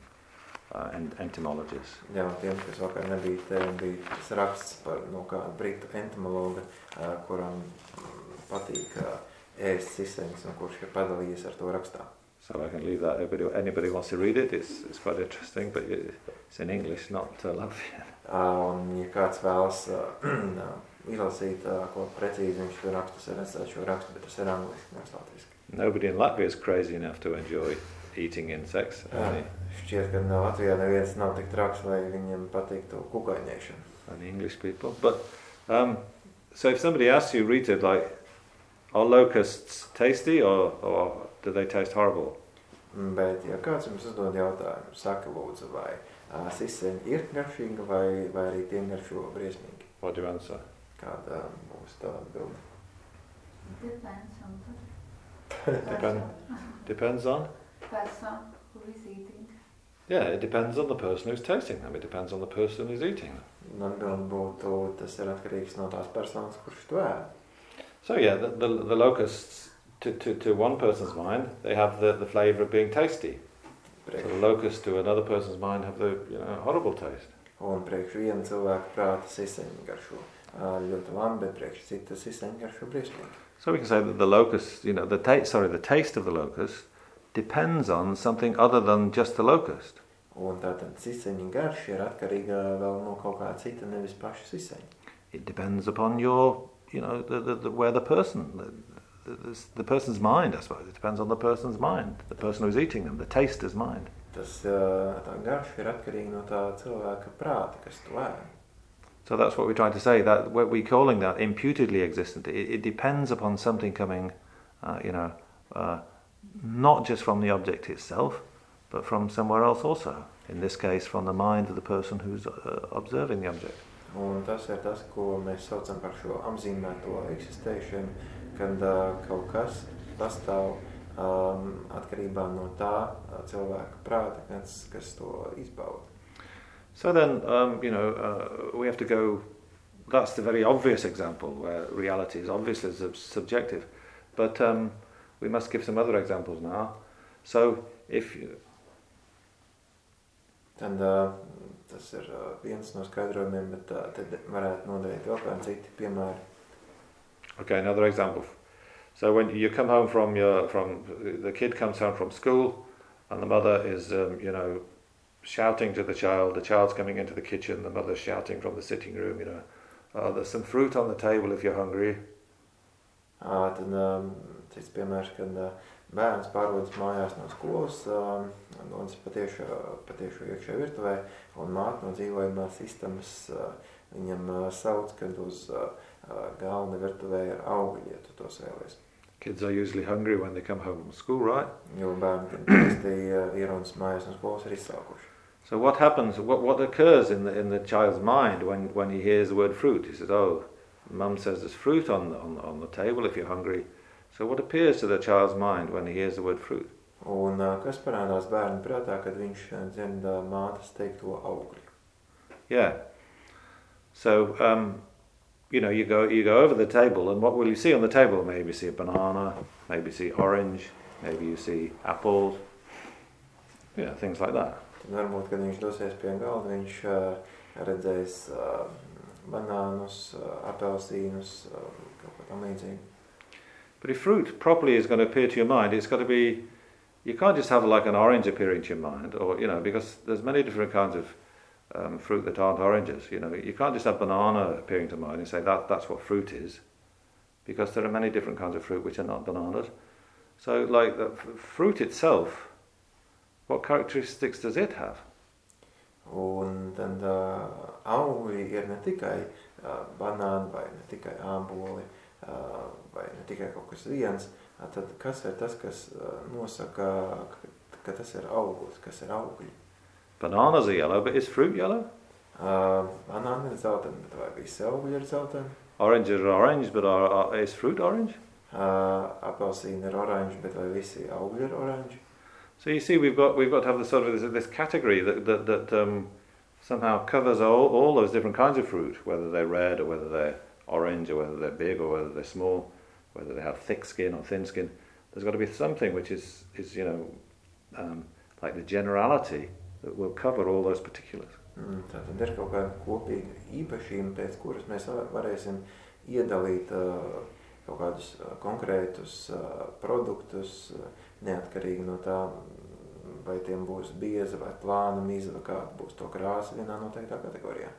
uh, ent- entomologist. Jā, tiem, kas vakar nebija te, bija tas raksts par no kāda britu entomologa, uh, kuram patīk uh, ēst siseņus un kurš ir padalījies ar to rakstā. So I can leave that. Anybody, anybody wants to read it? It's, it's quite interesting, but it's in English, not uh, Latvian. Uh, un, ja kāds vēlas uh, izlasīt, uh, ko precīzi viņš tur raksta, tas ir šo rakstu, bet tas ir angliski, nevis latviski. Nobody in Latvia is crazy enough to enjoy eating insects. Jā, šķiet, ka Latvijā neviens nav tik traks, lai viņiem patiktu kukaiņēšana. only English people. But um, so if somebody asks you, read it like, are locusts tasty or, or do they taste horrible? Bet, ja kāds jums uzdod jautājumu, saka lūdzu, vai uh, siseņi ir garšīga vai, vai arī tie garšo briesmīgi? What do you answer? Kāda būs tā atbilde? Depends on the Depend, depends on? person who is eating. Yeah, it depends on the person who's tasting them. It depends on the person who's eating them. Un atbilde būtu, tas ir atkarīgs no tās personas, kurš to ēd. So yeah, the, the, the locusts, to, to, to one person's mind, they have the, the flavour of being tasty. So the locusts to another person's mind have the you know, horrible taste. un priekš viena cilvēka prāta siseņi garšo ļoti labi, bet priekš cita siseņi garšo briesmīgi. So we can say that the locust, you know, the ta- sorry, the taste of the locust depends on something other than just the locust. Un tātad siseņa garša ir atkarīga vēl no kaut kā cita, nevis paša siseņa. It depends upon your, you know, the, the, the, where the person, the, the, the person's mind, I suppose. It depends on the person's mind, the person who's eating them. The taste is mind. Tas uh, tā garša ir atkarīga no tā cilvēka prāta, kas to ēd. So that's what we're trying to say. That what we're calling that imputedly existent. It, it depends upon something coming, uh, you know, uh, not just from the object itself, but from somewhere else also. In this case, from the mind of the person who's uh, observing the object. Un tas ir tas, ko mēs saucam par šo apzīmēto eksistēšanu, kad uh, kaut kas pastāv um, atkarībā no tā cilvēka prāta, kas, kas to izbauda. So then, um, you know, uh, we have to go. That's the very obvious example where reality is obviously sub- subjective, but um, we must give some other examples now. So, if you, Tad uh, tas ir uh, viens no skaidrojumiem, bet uh, tad varētu nodalīt vēl kādi citi piemēri. Okay, another example. So when you come home from your from the kid comes home from school, and the mother is um, you know shouting to the child. The child's coming into the kitchen. The mother's shouting from the sitting room. You know, uh, there's some fruit on the table if you're hungry. Tad um, piemērs, kad uh, bērns mājās no skolas, um, iekšā virtuvē, un māte no dzīvojamās uh, viņam uh, sauc, kad uz uh, galda virtuvē ir augļi, ja tu tos vēlies. Kids are usually hungry when they come home from school, right? Jo bērni, kad parasti ierodas mājās no skolas, ir izsalkuši. So what happens? What what occurs in the in the child's mind when when he hears the word fruit? He says, "Oh, mum says there's fruit on the, on on the table if you're hungry." So what appears to the child's mind when he hears the word fruit? Un uh, kas parādās bērnu prātā, kad viņš dzird uh, mātes teikto augļu? Yeah. So um, you know, you go you go over the table, and what will you see on the table? Maybe you see a banana, maybe you see orange, maybe you see apples. Yeah, things like that. Tad varbūt, kad viņš dosies pie galda, viņš uh, redzēs uh, banānus, uh, apelsīnus, uh, kaut ko tam līdzīgu. But if fruit properly is going to appear to your mind, it's got to be. You can't just have like an orange appearing to your mind, or you know, because there's many different kinds of um, fruit that aren't oranges. You know, you can't just have banana appearing to mind and say that that's what fruit is, because there are many different kinds of fruit which are not bananas. So, like the f- fruit itself, what characteristics does it have? Un tad uh, augļi ir ne tikai uh, banāni vai ne tikai āboli uh, vai ne tikai kaut kas viens, uh, tad kas ir tas, kas uh, nosaka, ka, ka tas ir auglis, kas ir augļi. Bananas are yellow, but is fruit yellow? Uh, banāni ir zeltaini, bet vai visi ir zeltaini? Oranges are orange, but are, are, is fruit orange? Uh, apelsīni ir oranži, bet vai visi ir oranži? So you see, we've got we've got to have the sort of this, this category that that, that um, somehow covers all, all those different kinds of fruit, whether they're red or whether they're orange or whether they're big or whether they're small, whether they have thick skin or thin skin. There's got to be something which is is you know um, like the generality that will cover all those particulars. Mm, ir kaut kāda kopīga īpašība, pēc kuras mēs varēsim iedalīt uh, kaut kādus konkrētus uh, produktus, uh, neatkarīgi no tā, vai tiem būs bieza vai plāna vai kāda būs to krāsa vienā noteiktā kategorijā.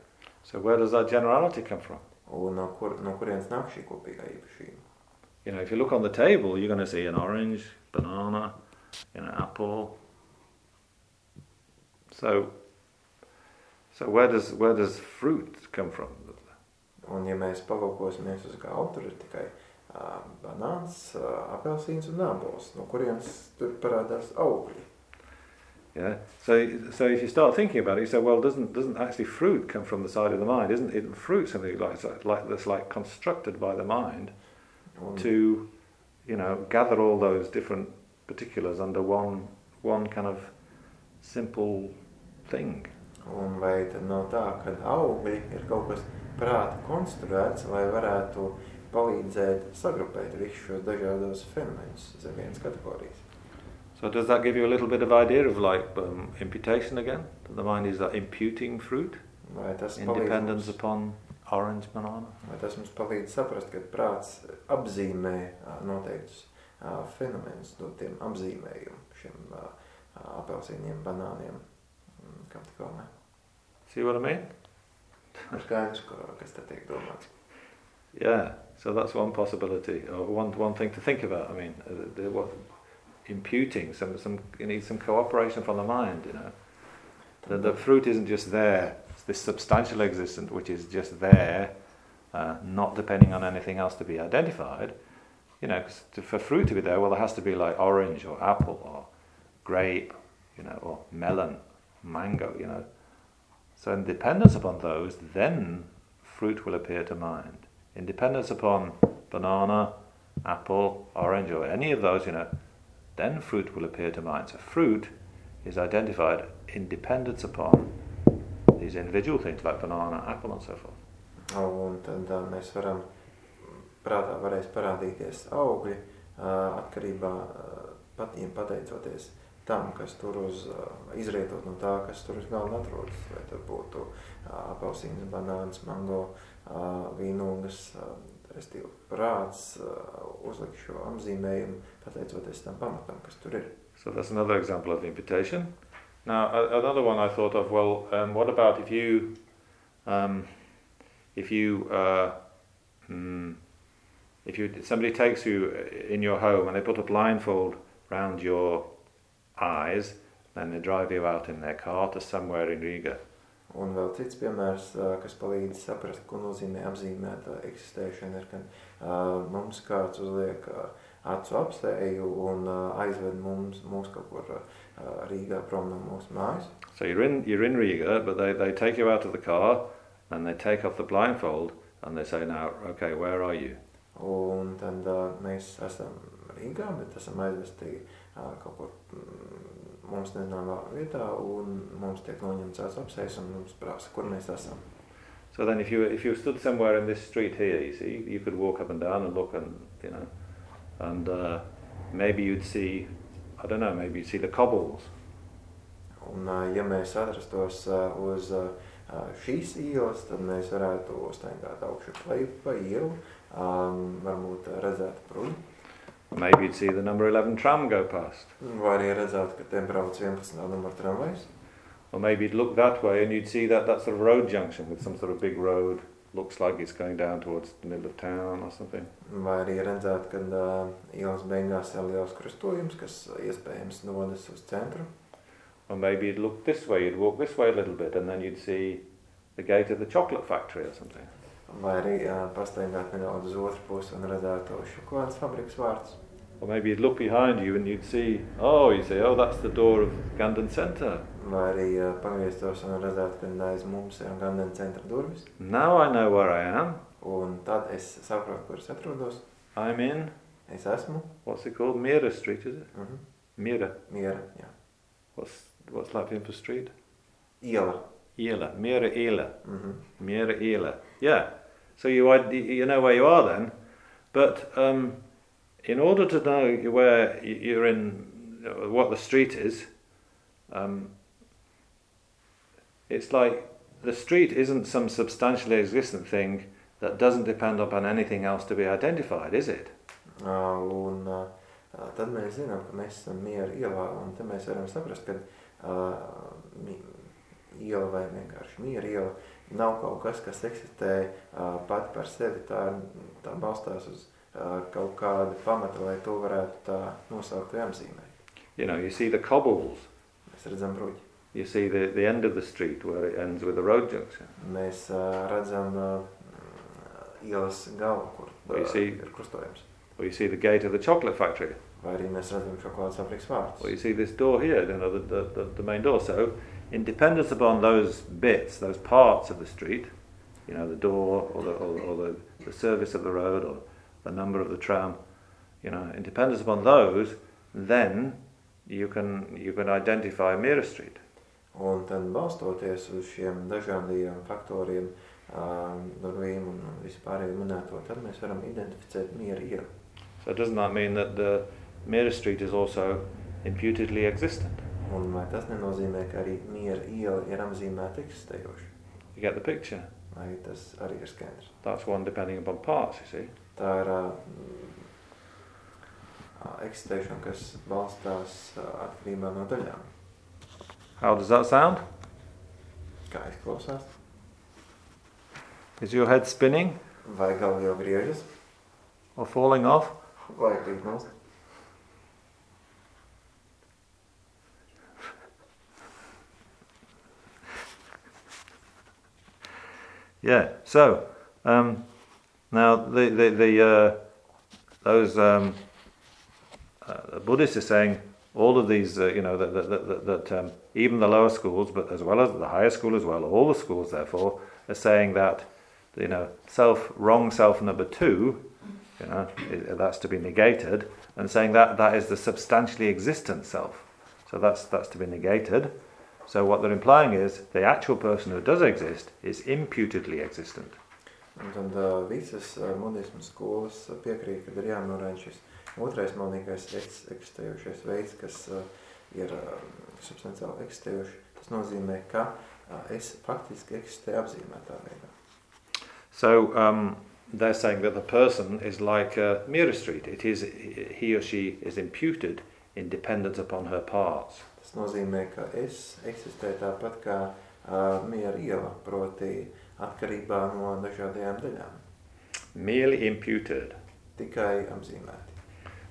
So where does that generality come from? Un no, kur, no kurienes nāk šī kopīgā īpašība? You know, if you look on the table, you're going to see an orange, banana, you know, apple. So, so where does where does fruit come from? Un ja mēs palūkosimies uz galdu, tur ir tikai uh, banāns, uh, apelsīns un ābols, no kurienes tur parādās augļi. Yeah. So, so if you start thinking about it, you say, well, doesn't doesn't actually fruit come from the side of the mind? Isn't it fruit something like like that's like constructed by the mind Un, to, you know, gather all those different particulars under one one kind of simple thing? un vai tad nav tā, ka augļi ir kaut kas prāta konstruēts, lai varētu palīdzēt sagrupēt visus šos dažādos fenomenus zem vienas kategorijas. So does that give you a little bit of idea of like um, imputation again? That the mind is uh, imputing fruit Vai tas, in palīdz dependence mums, upon orange banana? vai tas mums palīdz saprast, ka prāts apzīmē ā, noteiktus ā, fenomenus, dod tiem apzīmējumu šiem ā, ā, apelsīniem, banāniem, kam tikko ne. See what I mean? Ir skaidrs, ko- kas te tiek domāts. Yeah. So that's one possibility, or one one thing to think about. I mean, uh, the, what, imputing some some you need some cooperation from the mind. You know, the, the fruit isn't just there. It's this substantial existence which is just there, uh, not depending on anything else to be identified. You know, 'cause to, for fruit to be there, well, there has to be like orange or apple or grape, you know, or melon, mango. You know, so in dependence upon those, then fruit will appear to mind. In dependence upon banana, apple, orange, or any of those, you know, then fruit will appear to mind. So fruit is identified in dependence upon these individual things like banana, apple, and so forth. Un tad ā, mēs varam, prātā varēs parādīties augļi ā, atkarībā ā, pat, ja pateicoties tam, kas tur uz, izrietot no tā, kas tur uz galda atrodas. Vai tas būtu apelsīns, banāns, mango, vīnogas, prāts ā, uzliek šo apzīmējumu, pateicoties tam pamatam, kas tur ir. So that's another example of imputation. Now, another one I thought of. Well, um, what about if you, um, if you, uh, mm, if you somebody takes you in your home and they put a blindfold round your eyes, then they drive you out in their car to somewhere in Riga. Un vēl cits piemērs, kas palīdz saprast, ko nozīmē apzīmēta eksistēšana, ir, kad ā, mums kāds uzliek ā, acu apsēju un ā, aizved mums, mūs kaut kur ā, Rīgā prom no mūsu mājas. So you're in you're in Riga, but they, they take you out of the car and they take off the blindfold and they say, now, okay, where are you? Un tad ā, mēs esam Rīgā, bet esam aizvesti ā, kaut kur mm, mums nezināmā vietā un mums tiek noņemts acu apsējas un mums prasa, kur mēs esam. So then, if you if you stood somewhere in this street here, you see, you could walk up and down and look, and you know, and uh, maybe you'd see, I don't know, maybe you'd see the cobbles, Un, ā, ja mēs atrastos ā, uz ā, šīs ielas, tad mēs varētu staigāt augšu leju pa ielu, um, varbūt redzētu bruņu, or maybe you'd see the number eleven tram go past, vai arī redzētu, ka te brauc 11. numur tramvajs, or maybe you'd look that way and you'd see that that sort of road junction with some sort of big road, looks like it's going down towards the middle of town or something. vai arī redzētu, ka uh, ielas beigās ir liels krustojums, kas iespējams nodas uz centru, Or maybe you'd look this way, you'd walk this way a little bit, and then you'd see the gate of the chocolate factory or something. Vai arī uh, pastaigāt nedaudz uz otru pusi un redzētu šokolādes fabrikas vārdus. Or maybe you'd look behind you and you'd see, oh, you say, oh, that's the door of Gandon Centre. Vai arī uh, pagrieztos un redzētu, ka aiz mums ir Gandena centra durvis. Now I know where I am. Un tad es saprotu, kur es atrodos. I'm in, Es esmu what's it called? Mira Street, is it? uh -huh. Mira. miera. Jā. What's what's Latvian for street? Iela. Iela. Mira Iela. Uh -huh. Mira Iela. Yeah. So you you know where you are then, but um, in order to know where you're in, what the street is, um, it's like the street isn't some substantially existent thing that doesn't depend upon anything else to be identified, is it? Uh, un uh, tad mēs zinām, ka mēs esam ielā, un tad mēs varam saprast, ka uh, iela vai vienkārši miera iela nav kaut kas, kas eksistē uh, pati par sevi. Tā, tā balstās uz uh, kaut kādu pamatu, lai to varētu tā nosaukt vai apzīmēt. You know, you see the cobbles, Mēs redzam bruģi. you see the, the end of the street where it ends with the road junction. Mēs uh, redzam uh, ielas galu, kur uh, see- ir krustojums. Or you see the gate of the chocolate factory. Vai arī mēs redzam šokolādes fabrikas vārdus. Or you see this door here, you know, the, the, the, the main door. So, in dependence upon those bits, those parts of the street, you know, the door or the, or, or the, the service of the road or the number of the tram, you know, in dependence upon those, then you can, you can identify Mira Street. Un tad balstoties uz šiem dažādiem faktoriem, um, durvīm un vispārējo minēto, tad mēs varam identificēt miera ielu. So, doesn't that mean that the Mira Street is also imputedly existent? Un vai tas nenozīmē, ka arī miera iela ir apzīmēta eksistējoša? You get the picture? Vai tas arī ir skaidrs? That's one depending upon parts, you see. Tā ir uh, eksistēšana, kas balstās uh, atkarībā no daļām. How does that sound? Kā izklausās? Is your head spinning Vai galva jau griežas, or falling off? vai krīt nost? Yeah. So um, now the the, the uh, those um, uh, Buddhists are saying all of these, uh, you know, that that, that, that um, even the lower schools, but as well as the higher school as well, all the schools therefore are saying that you know self wrong self number two, you know, that's to be negated, and saying that that is the substantially existent self. So that's that's to be negated. So what they're implying is the actual person who does exist is imputedly existent. Un tad uh, visas uh, modismu skolas uh, piekrīt, ka ir jānorāda šis otrais maldīgais eks- eksistējošais veids, kas uh, ir uh, substanciāli eksistējošs. Tas nozīmē, ka uh, es faktiski eksistēju apzīmētā veidā. So um, they're saying that the person is like uh, Mira Street. It is he or she is imputed in dependence upon her parts. Tas nozīmē, ka es eksistēju tāpat kā uh, miera iela, proti atkarībā no dažādajām daļām. Merely imputed. Tikai apzīmēti.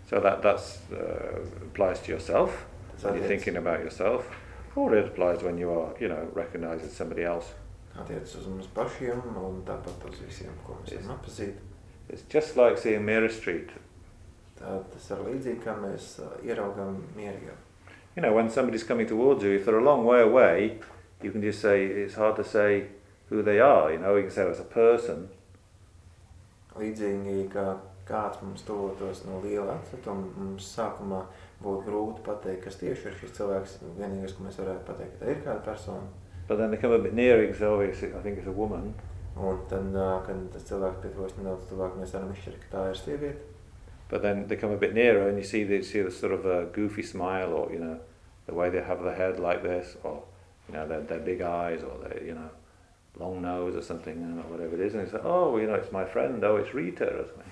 So that that's, uh, applies to yourself Tas when you're thinking about yourself, or it applies when you are, you know, recognized as somebody else. attiec uz mums pašiem un tāpat uz visiem, ko mēs varam apazīt. It's just like seeing Mira Street. Tā, tas ir līdzīgi, kā mēs uh, ieraugām miera ielu. You know, when somebody's coming towards you, if they're a long way away, you can just say it's hard to say who they are. You know, you can say it's a person, Līdzīgi, kā kāds mums tuvotos no liela atcetuma, mums sākumā būtu grūti pateikt, kas tieši ir šis cilvēks. Vienīgais, ko mēs varētu pateikt, ka tā ir kāda persona. but then they come a bit nearer, oh, it's, I think it's a woman. Un tad, kad tas cilvēks pietuvojas nedaudz tuvāk, mēs varam izšķirt, ka tā ir sieviete. But then they come a bit nearer, and you see the see the sort of a goofy smile, or you know, the way they have the head like this, or you know, their, their big eyes, or their you know, long nose, or something, you know, whatever it is, and you say, oh, you know, it's my friend, oh, it's Rita, or something.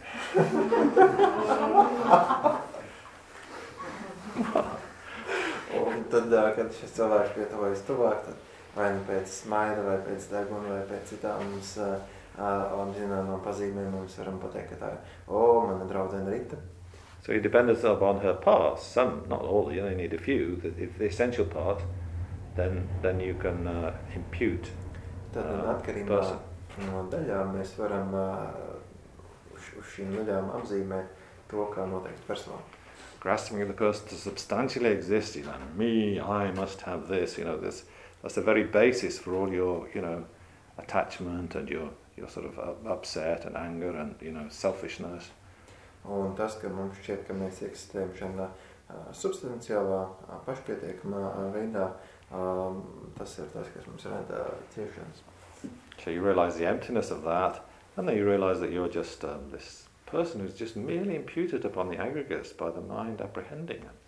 Un tad, kad šis cilvēks pietuvojas tuvāk, tad vai nu pēc smaida, vai pēc deguna, vai pēc citām mums uh, uh, zināmām pazīmēm mums varam pateikt, ka tā ir, o, mana draudzene Rita. So it depends upon her parts. Some, not all. You only need a few. The, if the essential part, then then you can uh, impute. Tad Uh, atkarībā person. no daļām mēs varam uh, uz, uz šīm daļām apzīmēt to, kā noteikti persona. grasping the person to substantially exist, you know, me, I must have this, you know, this, that's the very basis for all your, you know, attachment and your, your sort of up- upset and anger and, you know, selfishness. Un tas, ka mums šķiet, ka mēs eksistējam uh, substanciālā, pašpietiekamā veidā, tas ir tas, kas mums rada ciešanas. So you realize the emptiness of that, and then you realize that you're just um, this person who's just merely imputed upon the aggregates by the mind apprehending them.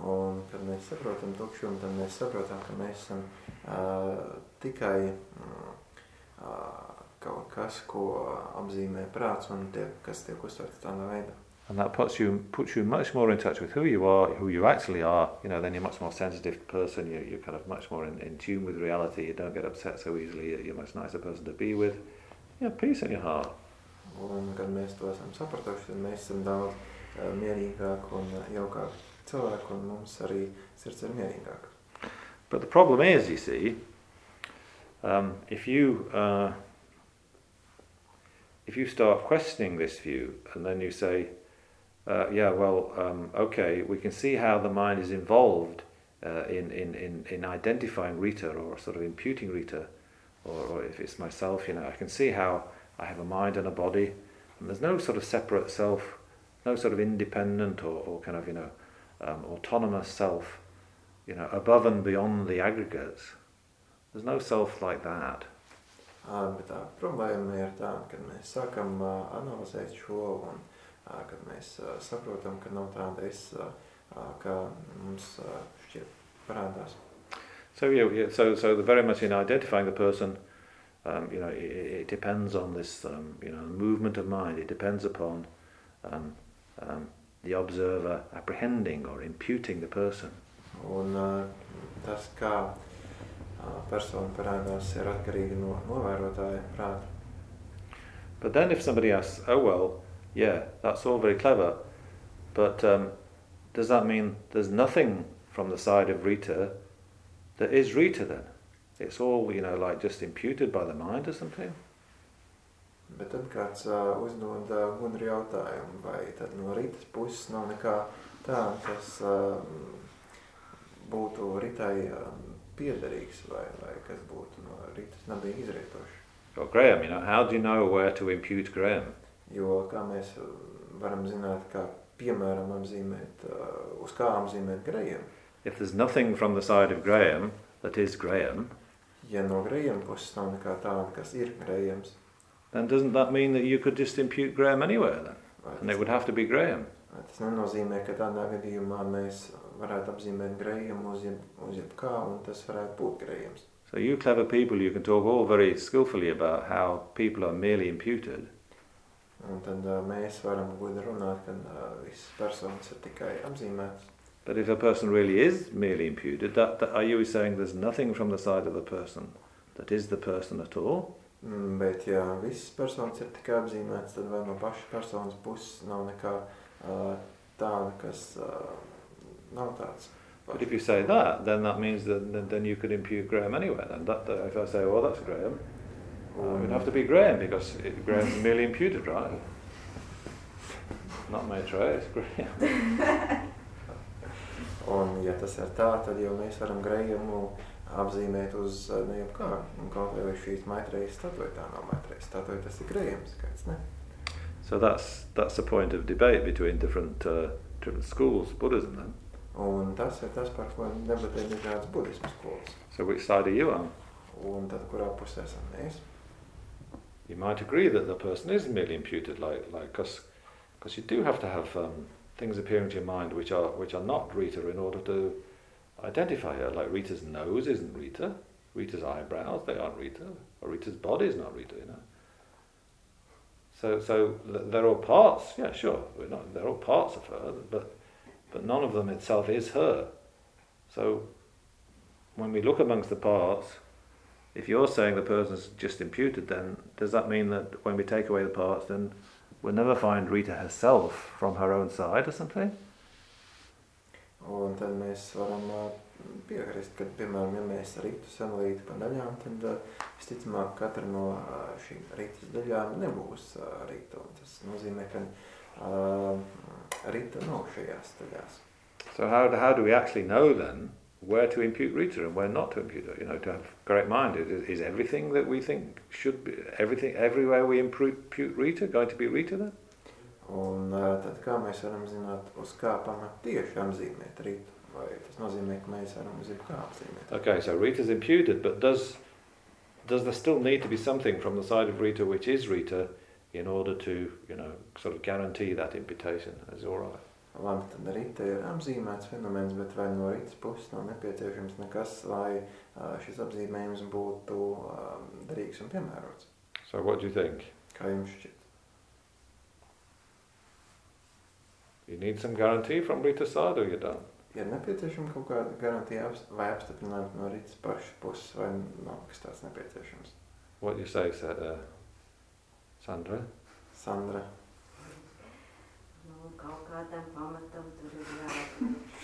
Un, kad mēs saprotam tukšumu, tad mēs saprotam, ka mēs esam uh, tikai uh, kaut kas, ko apzīmē prāts un tie, kas tiek uztverts tādā veidā. And that puts you puts you much more in touch with who you are, who you actually are. You know, then you're a much more sensitive person. You're, you're kind of much more in, in tune with reality. You don't get upset so easily. You're, a much nicer person to be with. You have peace in your heart. Un, kad mēs to esam sapratuši, tad mēs esam daudz uh, mierīgāki un uh, jaukāki cilvēki, un mums arī sirds ir mierīgāka. But the problem is, you see, um, if you uh, if you start questioning this view and then you say, uh, yeah, well, um, okay, we can see how the mind is involved uh, in, in, in, in identifying Rita or sort of imputing Rita, or, or if it's myself, you know, I can see how I have a mind and a body, and there's no sort of separate self, no sort of independent or, or kind of, you know, um, autonomous self, you know, above and beyond the aggregates. There's no self like that. Bet tā problēma ir tāda, kad mēs sākam analizēt šo un kad mēs saprotam, ka nav tāda es, kā mums šķiet parādās. So yeah, yeah so so the very much in identifying the person, um, you know, it, it, depends on this, um, you know, movement of mind. It depends upon um, um, the observer apprehending or imputing the person. Un uh, tas, kā persona parādās, ir atkarīgi no novērotāja prāta. But then if somebody asks, oh well, yeah, that's all very clever, but um, does that mean there's nothing from the side of Rita that is Rita then? It's all, you know, like just imputed by the mind or something? Bet tad kāds uh, uzdod uh, gudru jautājumu, vai tad no Rītas puses nav nekā tāda, kas uh, būtu Ritai uh, piederīgs vai, vai kas būtu no rītas nabīgi izrietoši. Well, Graham, you know, how do you know where to impute Graham? Jo kā mēs varam zināt, kā piemēram apzīmēt, uh, uz kā apzīmēt Graham? If there's nothing from the side of Graham that is Graham, ja no Graham puses nav nekā tāda, kas ir Grahams, then doesn't that mean that you could just impute Graham anywhere then? And it would have to be Graham. Tas nenozīmē, ka tādā gadījumā mēs varētu apzīmēt grējumu uz, jeb, uz jebkā, un tas varētu būt grējums. So you clever people, you can talk all very skillfully about how people are merely imputed. Un tad uh, mēs varam gudri runāt, ka uh, visas personas ir tikai apzīmētas. But if a person really is merely imputed, that, that, are you saying there's nothing from the side of the person that is the person at all? Mm, bet ja visas personas ir tikai apzīmētas, tad vai no paša personas puses nav nekā uh, tāda, kas uh, nav tāds. But if you say that, then that means that then you could impute Graham anywhere. Then that, that if I say, well, that's Graham, uh, it would have to be Graham because it, Graham's merely imputed, right? Not Maitreya, it's Graham. Un, ja tas ir tā, tad jau mēs varam Grahamu apzīmēt uz uh, ne jau kā. Un kaut vai šīs Maitrejas statuja, tā nav Maitrejas statuja, tas ir Grahams, kāds, ne? So that's, that's the point of debate between different, uh, different schools, Buddhism then. Un tas ir tas, par ko debatē dažādas budismu skolas. So which side are you on? Un tad, kurā pusē esam mēs? You might agree that the person is merely imputed, like, like, because you do have to have um, things appearing to your mind which are, which are not Rita in order to identify her. Like Rita's nose isn't Rita, Rita's eyebrows, they aren't Rita, or Rita's body is not Rita, you know. So, so they're all parts, yeah, sure, not, they're all parts of her, but but none of them itself is her. So when we look amongst the parts, if you're saying the person's just imputed, then does that mean that when we take away the parts, then we'll never find Rita herself from her own side or something? Mēs varam piekrist, ka, piemēram, ja mēs rītu sadalītu pa daļām, tad visticamāk katra no šīm rītas daļām nebūs rīta. Un tas nozīmē, ka Rita nav šajās daļās. So how, how do we actually know then where to impute Rita and where not to impute her? You know, to have correct mind, is, is everything that we think should be, everything, everywhere we impute Rita going to be Rita then? Un tad kā mēs varam zināt, uz kā pamat tieši apzīmēt Rītu? Vai tas nozīmē, ka mēs varam uz kā apzīmēt? Okay, so Rita's imputed, but does, does there still need to be something from the side of Rita which is Rita in order to, you know, sort of guarantee that imputation as all right. Labi, tad rīta ir apzīmēts fenomens, bet vai no rītas puses nav nepieciešams nekas, lai šis apzīmējums būtu derīgs un piemērots? So what do you think? Kā jums šķiet? You need some guarantee from Rita's side or you don't? Ir nepieciešama kaut kāda garantija vai apstiprinājuma no rītas pašas puses, vai nav kas tāds nepieciešams? What you say, uh, Sandra? Sandra.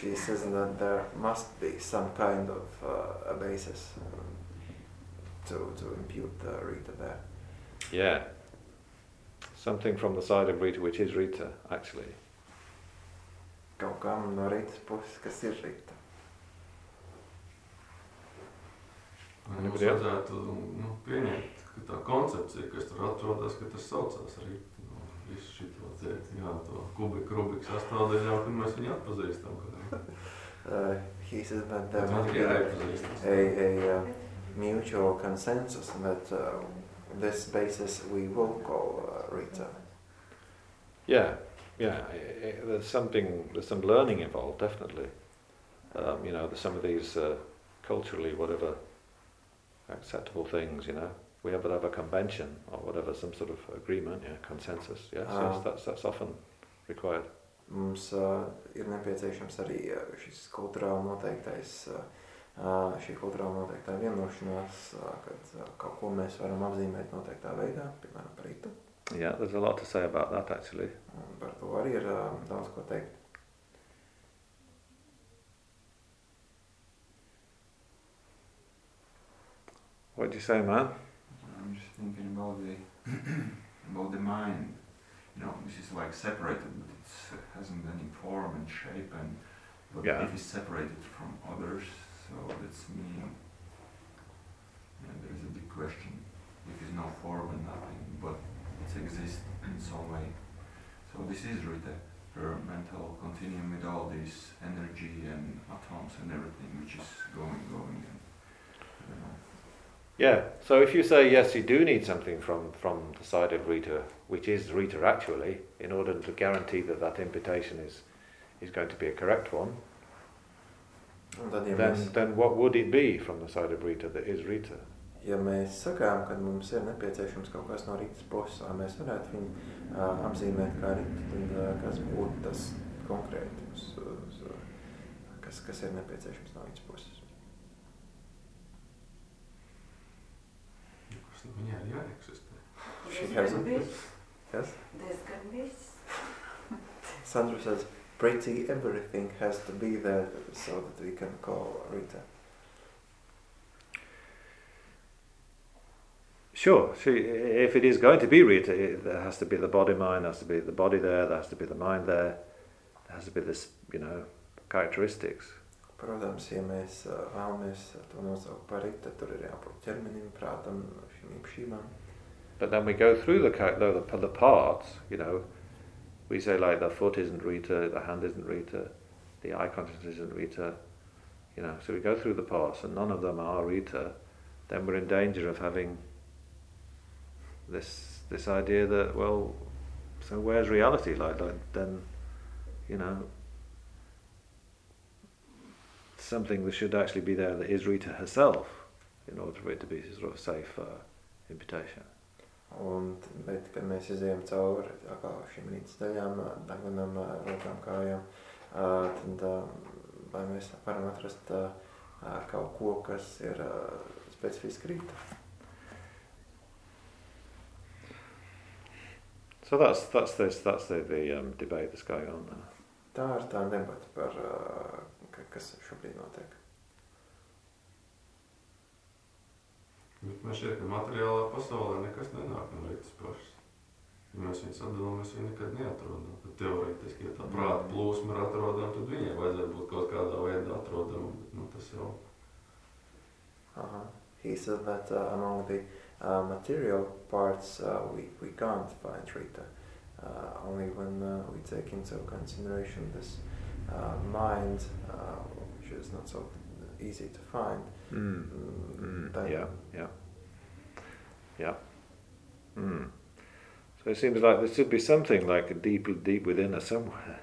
She says that there must be some kind of uh, a basis um, to, to impute the Rita there. Yeah. something from the side of Rita which is Rita, actually. Kaut kam no Rītas puses, kas ir Rīta. Vai mums vajadzētu nu, pieņemt, ka tā koncepcija, kas tur atrodas, ka tas saucās arī nu, visu šito dzēt, jā, to kubiku, rubiku sastāvdaļu, jau, kad mēs viņu atpazīstam. Kad, Uh, he says that there must be a, jāatpazīstas. a uh, mutual consensus that uh, this basis we will call uh, Rita. Yeah, yeah. There's something, there's some learning involved, definitely. Um, you know, there's some of these uh, culturally, whatever, acceptable things. You know, we have to have a convention or whatever, some sort of agreement, yeah, consensus. Yes, Ah. yes, that's that's often required. Mums uh, ir nepieciešams arī šis kultūrāli noteiktais, uh, uh, šī kultūrāli noteiktā vienošanās, uh, kad uh, kaut ko mēs varam apzīmēt noteiktā veidā, piemēram, par Rītu. Yeah, there's a lot to say about that actually. Par to arī ir uh, daudz ko teikt. What do you say, man? I'm just thinking about the about the mind. You know, this is like separated, but it hasn't any form and shape, and but Yeah. it is separated from others. So that's me. Yeah, there is a big question. If there's no form and nothing, but it exists in some way. So this is Rita, her mental continuum with all this energy and atoms and everything, which is going, going, and I. Yeah. So if you say yes, you do need something from from the side of Rita, which is Rita actually, in order to guarantee that that imputation is is going to be a correct one, Un tad, ja then mēs, then what would it be from the side of Rita that is Rita? Ja mēs sakām, ka mums ir nepieciešams kaut kas no Rītas puses, lai mēs varētu viņu uh, apzīmēt kā Rītu, tad uh, kas būtu tas konkrēti, uz, uz, kas, kas ir nepieciešams no Rītas puses? Kas viņai ir jāeksistē? She has a, yes? Diezgan viss. Sandra says, pretty everything has to be there so that we can call Rita. Sure. If it is going to be Rita, there has to be the body mind, there has to be the body there, there has to be the mind there, there has to be this, you know, characteristics. Protams, ja mēs vēlamies to nosaukt par Rita, tur ir jābūt ķermenim, prātam, šīm īpašībām. But then we go through the the the parts. You know, we say like the foot isn't Rita, the hand isn't Rita, the eye consciousness isn't Rita. You know, so we go through the parts, and none of them are Rita. Then we're in danger of having this this idea that well, so where's reality? Like, like then, you know, something that should actually be there that is Rita herself, in order for it to be sort of safe uh, imputation. Un, bet, kad mēs izējām cauri šīm rītas daļām, ā, rokām, kājām, ā, tad ā, vai mēs varam atrast ā, ā, kaut ko, kas ir ā, specifiski rīta. So that's that's this that's the, the um, debate that's going on there. Tā ir tā debata par, ka- kas šobrīd notiek. Bet man šķiet, ka materiālā pasaulē nekas nenāk no Rītas pašas. Ja mēs viņu sadalām, mēs viņu nekad neatrodam. Tad teorētiski, ja tā prāta plūsma ir atrodama, tad viņai vajadzētu būt kaut kādā veidā atrodama. Bet, Nu, tas jau Uh-huh. He said that uh, among the uh, material parts uh, we, we can't find Rita. Uh, only when uh, we take into consideration this uh, mind, uh, which is not so easy to find. Mm. mm, Mm. then- Yeah, yeah, yeah. Mm. So it seems like there should be something like deep, deep within her somewhere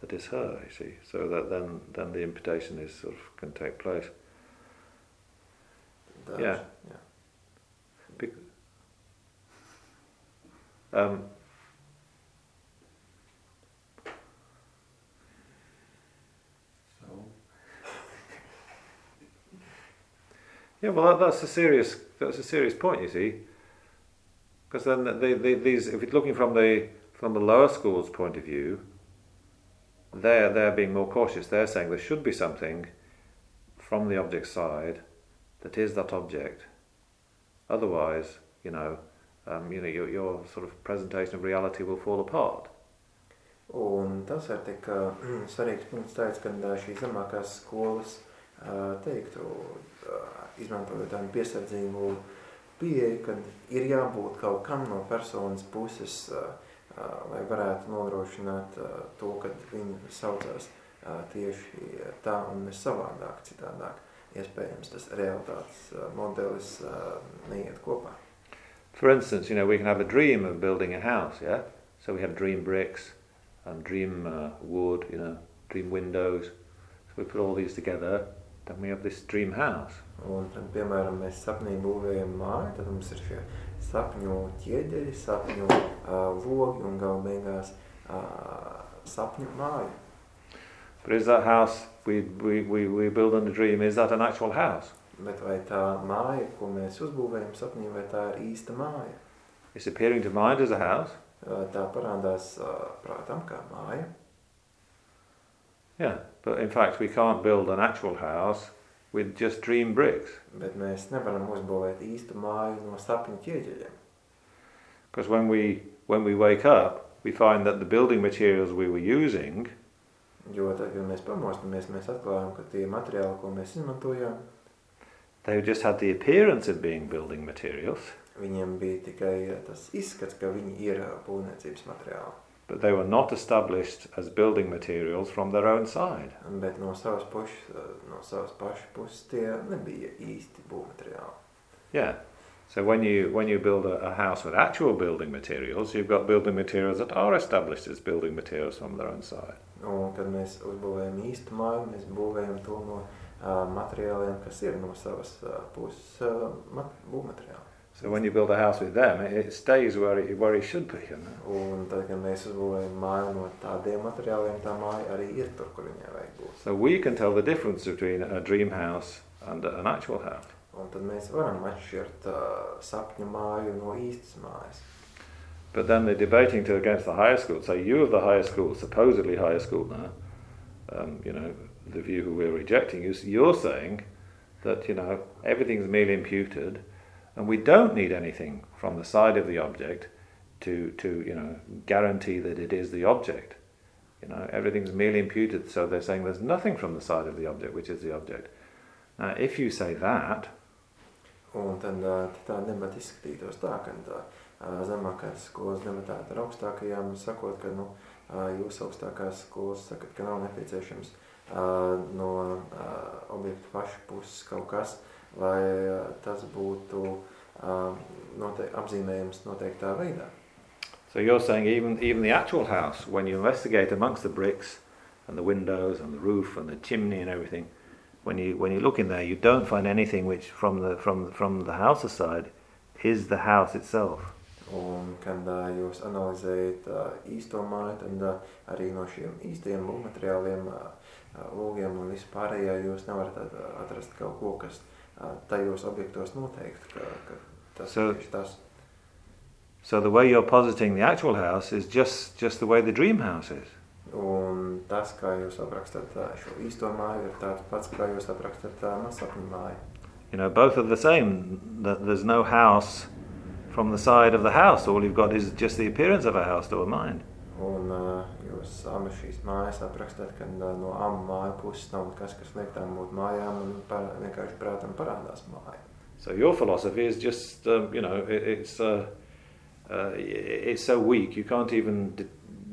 that is her. You see, so that then then the imputation is sort of can take place. that- Yeah. yeah. Um, So Yeah, well, that, that's a serious that's a serious point. You see, because then they, they, these, if it's looking from the from the lower school's point of view, they're they're being more cautious. They're saying there should be something from the object side that is that object. Otherwise, you know, um, you know, your, your sort of presentation of reality will fall apart. Un tas ir tik uh, svarīgs punkts tāds, ka uh, šīs zemākās skolas uh, teiktu, izmantojot tādu piesardzīgu pieeju, ka ir jābūt kaut kam no personas puses, lai varētu nodrošināt to, ka viņi saucās tieši tā un ne savādāk, citādāk. Iespējams, tas realitātes modelis neiet kopā. For instance, you know, we can have a dream of building a house, yeah? So we have dream bricks, and dream uh, wood, you know, dream windows. So we put all these together, then we have this dream house. Un piemēram, mēs sapnī būvējam māju, tad mums ir šie sapņu ķieģeļi, sapņu uh, logi un beigās uh, sapņu māju. But is that house we, we, we, we build in the dream, is that an actual house? Bet vai tā māja, ko mēs uzbūvējam sapnī, vai tā ir īsta māja? It's appearing to mind as a house. Tā parādās prātam kā māja. Yeah, but in fact we can't build an actual house with just dream bricks. Bet mēs nevaram uzbūvēt īstu māju no sapņu ķieģeļiem. Because when we, when we wake up, we find that the building materials we were using Jo tad, kad mēs pamostamies, mēs atklājam, ka tie materiāli, ko mēs izmantojām, they just had the appearance of being building materials, viņiem bija tikai uh, tas izskats, ka viņi ir būvniecības materiāli. but they were not established as building materials from their own side. Bet no savas, pušas, uh, no savas pašas puses tie nebija īsti būvmateriāli. Yeah. So when you when you build a, a house with actual building materials, you've got building materials that are established as building materials from their own side. Un, kad mēs uzbūvējam īstu māju, mēs būvējam to no materiāliem, kas ir no savas uh, puses uh, mat būvmateriāli. So when you build a house with them, it, stays where it, where it should be. You know? Un tad, kad mēs uzbūvējam māju no tādiem materiāliem, tā māja arī ir tur, kur viņai vajag būt. So we can tell the difference between a dream house and an actual house. Un tad mēs varam atšķirt uh, sapņu māju no īstas mājas. But then they're debating to against the higher school. So you of the higher school, supposedly higher school now, um, you know, the view who we're rejecting, is you're saying that, you know, everything's merely imputed and we don't need anything from the side of the object to, to you know, guarantee that it is the object. You know, everything's merely imputed, so they're saying there's nothing from the side of the object, which is the object. Now, if you say that, Un tad tā izskatītos tā, ka uh, zemākās skolas ar augstākajām, sakot, ka nu, jūs augstākās skolas sakat, ka nav nepieciešams uh, no uh, objektu pašu puses kaut kas, lai tas būtu note apzīmējams noteiktā veidā. So you're saying even even the actual house, when you investigate amongst the bricks and the windows and the roof and the chimney and everything, when you when you look in there, you don't find anything which from the from from the house side is the house itself. Un, kad uh, jūs analizējat uh, īsto māju, tad uh, arī no šiem īstajiem būvmateriāliem, uh, logiem un vispārējā jūs nevarat atrast kaut ko, kas tajos objektos noteikti, ka, ka tas So- ir tas. So the way you're positing the actual house is just just the way the dream house is. Un tas, kā jūs aprakstat šo īsto māju, ir tāds pats, kā jūs aprakstat mazsapņu māju. You know, both are the same. That there's no house from the side of the house. All you've got is just the appearance of a house to a mind. Un uh, jūs abas šīs mājas aprakstat, ka uh, no abu māju puses nav kas liek tām būt mājām, un par, vienkārši prātam parādās māja. So your philosophy is just, um, you know, it, it's uh, uh, it's so weak you can't even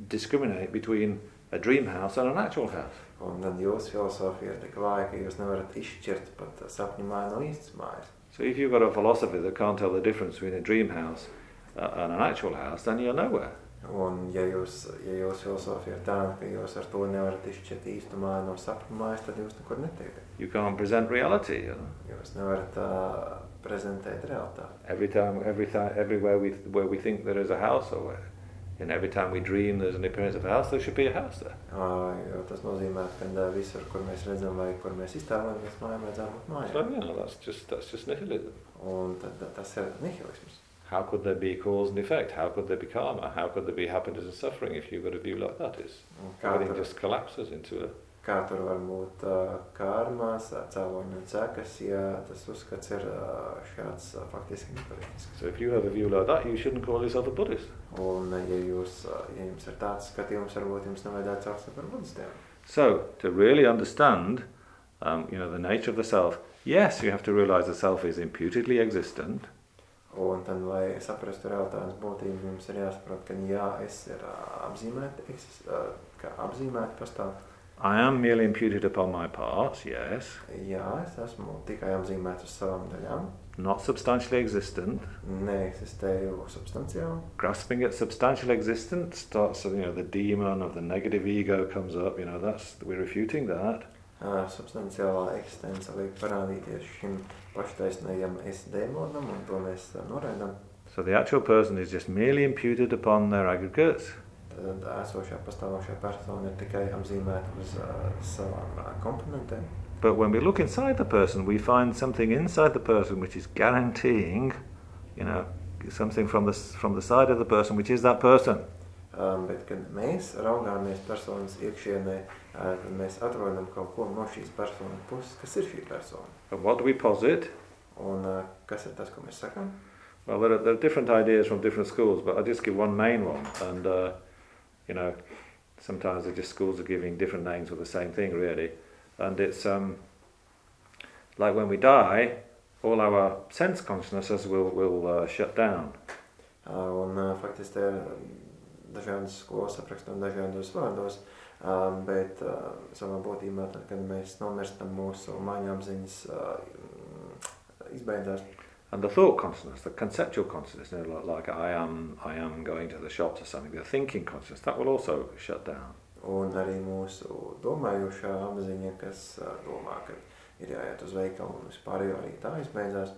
discriminate between a dream house and an actual house. Un tad jūsu filozofija ir tik vāja, ka jūs nevarat izšķirt pat uh, sapņu māju no īstas mājas. So if you've got a philosophy that can't tell the difference between a dream house uh, and an actual house, then you're nowhere. Un ja, jūs, ja jūsu filozofija ir tāda, ka jūs ar to nevarat izšķirt īstu māju no sapņu mājas, tad jūs nekur netiekat. You can't present reality. You know? Jūs nevarat uh, prezentēt realitāti. Every time, every time, everywhere we where we think there is a house, or where, and every time we dream there's an appearance of a house, there should be a house there. Uh, jo tas nozīmē, ka uh, visur, kur mēs redzam vai kur mēs iztēlojamies māju, vajadzētu būt mājā. So know, that's just that's just nihilism. Un tad tas ir nihilisms. How could there be cause and effect? How could there be karma? How could there be happiness and suffering if you've got a view like that? It's Un Kā everything just collapses into a kā tur var būt uh, karmas, cēloņi un cekas, ja tas uzskats ir uh, šāds uh, faktiski. So if you have a view like that, you shouldn't call yourself a Buddhist. Un, uh, ja, jūs, uh, ja jums ir tāds skatījums, varbūt jums nevajadzētu saukt par budistiem. So to really understand, um, you know, the nature of the self, yes, you have to realize the self is imputedly existent. Un tad, lai saprastu realitātes būtību, jums ir jāsaprot, ka jā, es ir uh, apzīmēti, es, uh, kā apzīmēti pastāv. I am merely imputed upon my parts, yes, Jā, es esmu tikai apzīmēts uz savām daļām, not substantially existent. neeksistēju substanciāli. Grasping at substantial existence starts, you know, the demon of the negative ego comes up, you know, that's, we're refuting that. Uh, substanciālā eksistence liek parādīties šim paštaisnējam es dēmonam, un to mēs noraidām. So the actual person is just merely imputed upon their aggregates. Tad esošā pastāvošā persona ir tikai apzīmēta uz uh, savām uh, komponentēm. But when we look inside the person, we find something inside the person which is guaranteeing, you know, something from the, from the side of the person which is that person. Um, bet, kad mēs raugāmies personas iekšienē, tad mēs atrodam kaut ko no šīs personas puses, kas ir šī persona. And what do we posit? Un uh, kas ir tas, ko mēs sakām? Well, there are, there are different ideas from different schools, but I'll just give one main one. And, uh, you know, sometimes the just schools are giving different names for the same thing, really. And it's um, like when we die, all our sense consciousnesses will, will uh, shut down. Uh, un uh, faktiski dažādas skolas apraksta un dažādos vārdos, uh, bet uh, savā būtībā, tad, kad mēs nomirstam, mūsu mājapziņas uh, mm, izbeidzās. And the thought consciousness, the conceptual consciousness, you know, like, like I am, I am going to the shops or something, the thinking consciousness, that will also shut down. Un arī mūsu domājošā apziņa, kas uh, domā, ka ir jāiet uz veikalu un vispārējo arī tā izbeidzās.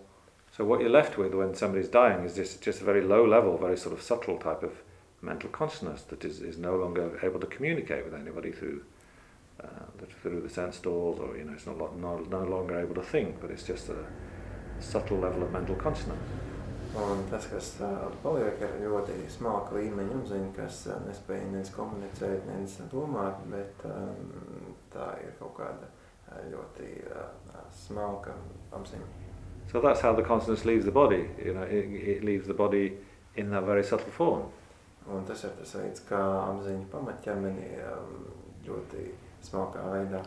So what you're left with when somebody's dying is just, just a very low level, very sort of subtle type of mental consciousness that is, is no longer able to communicate with anybody through uh, the, through the sense doors or you know it's not, lo- no, no longer able to think but it's just a subtle level of mental consciousness. Un tas, kas uh, paliek, ir ļoti smalka līmeņa apziņa, kas uh, nespēja neviens komunicēt, neviens domāt, bet um, tā ir kaut kāda uh, ļoti uh, smalka apziņa. So that's how the consciousness leaves the body. You know, it, it leaves the body in that very subtle form. Un tas ir tas veids, kā apziņa pamatķermenī um, ļoti smalkā veidā.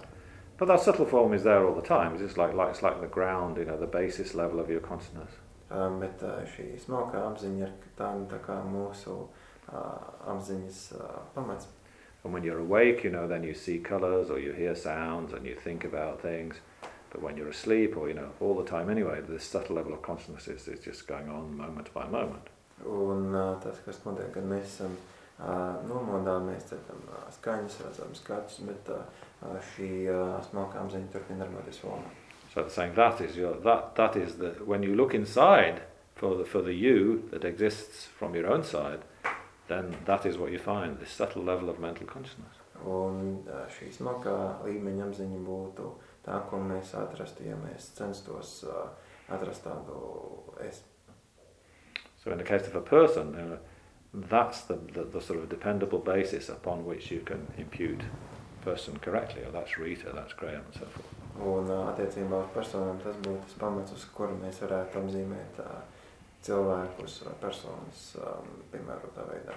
But that subtle form is there all the time. It's like, like it's like the ground, you know, the basis level of your consciousness. Um, bet uh, šī smalkā apziņa ir tāda tā kā mūsu uh, apziņas uh, pamats. And when you're awake, you know, then you see colours or you hear sounds and you think about things. But when you're asleep, or you know, all the time anyway, this subtle level of consciousness is, is just going on moment by moment. Un tas, kas notiek, kad mēs esam nomodā, mēs dzirdam skaņas, redzam skatus, bet šī uh, smalkā apziņa turpina darboties formā. So it's saying that is your that that is the when you look inside for the for the you that exists from your own side, then that is what you find this subtle level of mental consciousness. Un šī smalkā līmeņa apziņa būtu tā, ko mēs atrastu, ja mēs censtos atrast tādu es. So in the case of a person, know, that's the, the the sort of dependable basis upon which you can impute person correctly. Or that's Rita, that's Graham, and so forth. Un uh, attiecībā uz personām tas būtu tas pamats, uz kuru mēs varētu apzīmēt uh, cilvēkus vai personas um, piemērotā veidā.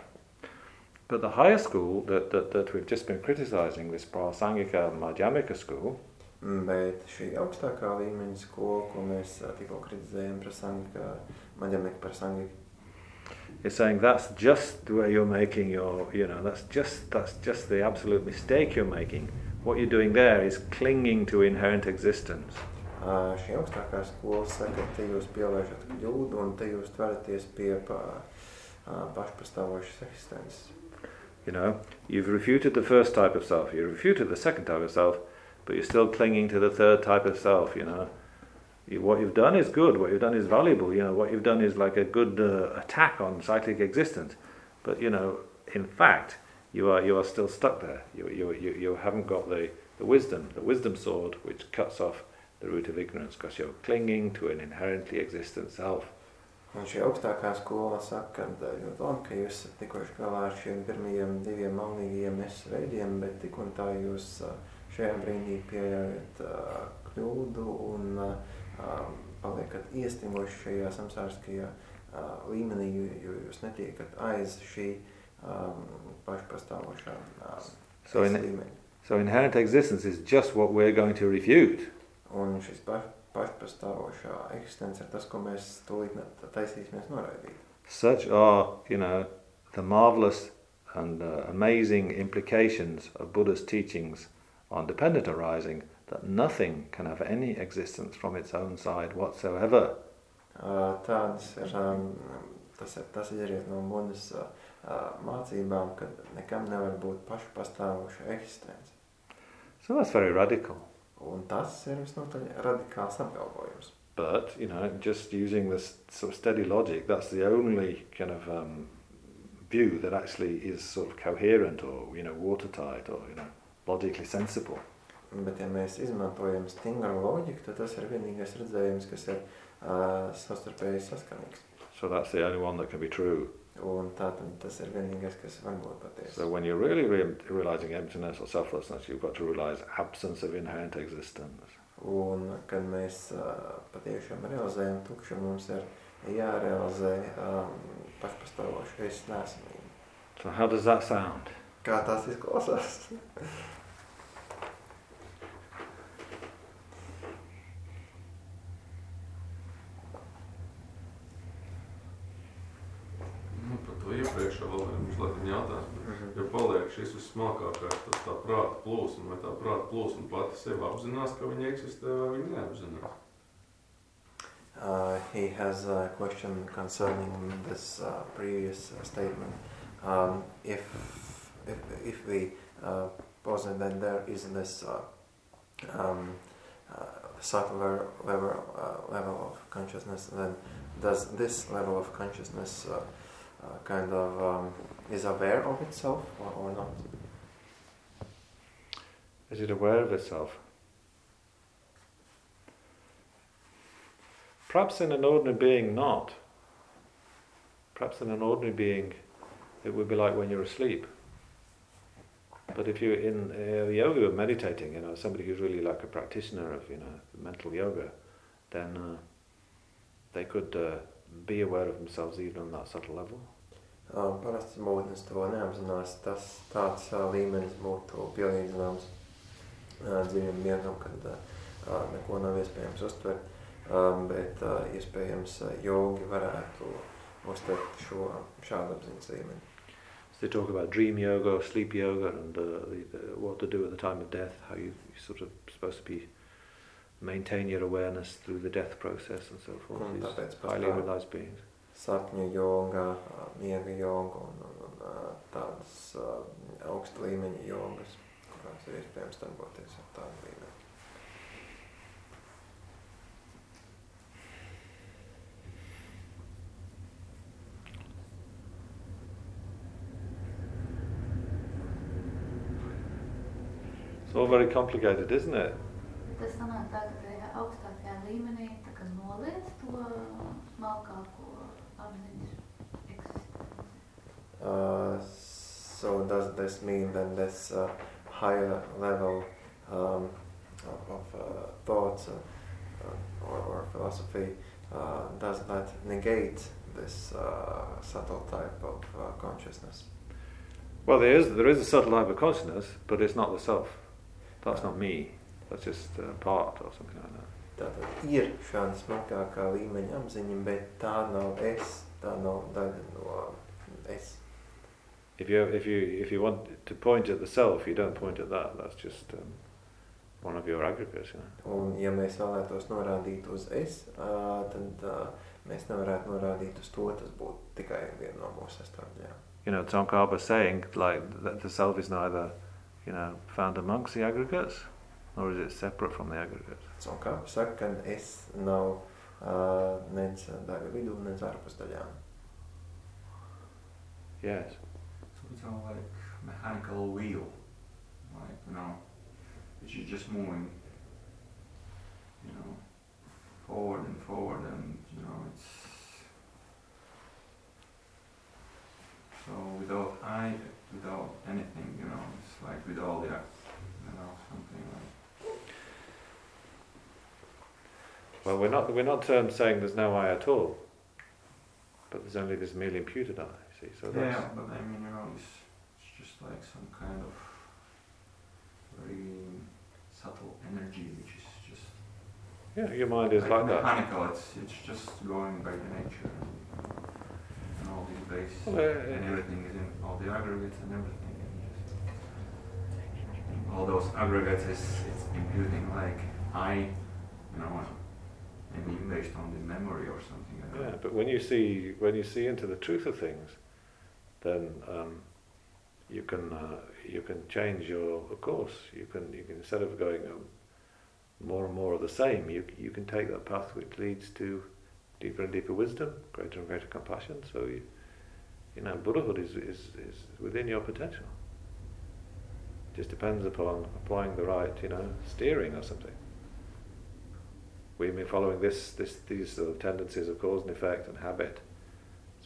But the higher school that, that, that we've just been criticizing, this Prasangika Madhyamika school, Bet šī augstākā līmeņa skola, ko mēs tikko kritizējam Prasangika, par sangika, is saying that's just where you're making your, you know, that's just that's just the absolute mistake you're making. What you're doing there is clinging to inherent existence. uh, šī augstākā skola saka, te jūs pievēršat kļūdu un te jūs tveraties pie pa, uh, pašpastāvošas eksistences. You know, you've refuted the first type of self, you've refuted the second type of self, but you're still clinging to the third type of self. You know, you, what you've done is good. What you've done is valuable. You know, what you've done is like a good uh, attack on cyclic existence. But you know, in fact, you are you are still stuck there. You you you, you haven't got the, the wisdom, the wisdom sword, which cuts off the root of ignorance, because you're clinging to an inherently existent self. Un šī augstākā skola saka, ka labi, ka jūs tikuši galā ar šiem pirmajiem diviem malnīgajiem es veidiem, bet tik un tā jūs uh, šajā brīdī uh, kļūdu un uh, paliekat iestingoši šajā samsārskajā uh, līmenī, jo, jo jūs netiekat aiz šī um, pašpastāvošā So, in, līmeņa. so inherent existence is just what we're going to refute. Un šis paš, pašpastāvošā eksistence ir tas, ko mēs tūlīt taisīsimies noraidīt. Such are, you know, the marvelous and uh, amazing implications of Buddha's teachings on dependent arising that nothing can have any existence from its own side whatsoever. Uh, Tādas ir, um, tas ir, tas no Budas uh, uh, mācībām, ka nekam nevar būt pašpastāvoša eksistence. So that's very radical. Un tas ir visnotaļ radikāls apgalvojums. But, you know, just using this sort of steady logic, that's the only kind of um, view that actually is sort of coherent or, you know, watertight or, you know, logically sensible. Bet, ja mēs izmantojam stingru loģiku, tad tas ir vienīgais redzējums, kas ir uh, savstarpēji saskanīgs. So that's the only one that can be true. Un tātad tas ir vienīgais, kas var būt patiesa. So when you're really re- realizing emptiness or selflessness, you've got to realize absence of inherent existence. Un, kad mēs uh, patiešām realizējam tukšumu, mums ir jārealizē um, pašpastāvošais nesamība. So how does that sound? Kā tas izklausās? tā prāta plūsma, vai tā prāta plūsma pati sevi apzinās, ka viņa eksistē, vai viņa neapzinās? Uh, he has a question concerning this uh, previous uh, statement. Um, if, if, if we uh, posit that there is this uh, um, uh, level, uh, level of consciousness, then does this level of consciousness uh, uh, kind of um, is aware of itself or, or not? Is it aware of itself? Perhaps in an ordinary being, not. Perhaps in an ordinary being, it would be like when you're asleep. But if you're in uh, yoga or meditating, you know, somebody who's really like a practitioner of, you know, mental yoga, then uh, they could uh, be aware of themselves even on that subtle level. Uh, parasti būtnes to neapzinās. Tas tāds uh, līmenis būtu pielīdzināms uh, dziļam miegam, kad neko nav iespējams uztvert. Bet iespējams jogi varētu uztvert šo šādu apziņas līmeni. So they talk about dream yoga, or sleep yoga, and uh, the, the, what to do at the time of death, how you, you sort of supposed to be maintain your awareness through the death process and so forth. Un These tāpēc highly realized beings. sapņu joga, miega joga un, un, un tādas uh, augsta līmeņa jogas, ir iespējams darboties ar tādu līmeni. It's all very complicated, isn't it? Tas sanāk tā, ka tajā augstākajā līmenī tā kā noliec to smalkāko apziņas eksistenci. Uh, so does this mean that this uh, higher level um, of, of uh, thoughts uh, uh, or, or philosophy uh, does that negate this uh, subtle type of uh, consciousness? Well, there is there is a subtle type of consciousness, but it's not the self. That's not me. That's just a part or something like that. Tātad ir šāda smalkākā līmeņa apziņa, bet tā nav es, tā nav daļa no es. If you if you if you want to point at the self, you don't point at that. That's just um, one of your aggregates. You know? Un ja mēs vēlētos norādīt uz es, uh, tad uh, mēs nevarētu norādīt uz to, tas būtu tikai viena no mūsu sastāvdaļām. you know, Tsongkhapa saying like that the self is neither, you know, found amongst the aggregates, nor is it separate from the aggregates. Kā saka, ka es nav uh, nec daļa vidū, nec ārpus daļām. Yes. It's know, like mechanical wheel, like you know, which is just moving, you know, forward and forward, and you know, it's so without eye, without anything, you know, it's like with all the, you know, something like. Well, we're not, we're not um, saying there's no eye at all, but there's only this merely imputed eye. See, so that's Yeah, but I mean, you know, it's, it's just like some kind of very subtle energy which is just yeah. Your mind is like that. mechanical. It's it's just going by the nature. And all these bases Well, uh, and everything is in all the aggregates and everything. And just, all those aggregates is it's imputing like I, you know, maybe based on the memory or something. Yeah, but when you see when you see into the truth of things, then um, you can uh, you can change your course. You can you can instead of going um, more and more of the same, you you can take that path which leads to deeper and deeper wisdom, greater and greater compassion. So you you know Buddhahood is is, is within your potential. It just depends upon applying the right you know steering or something. We've been following this, this, these sort of tendencies of cause and effect and habit,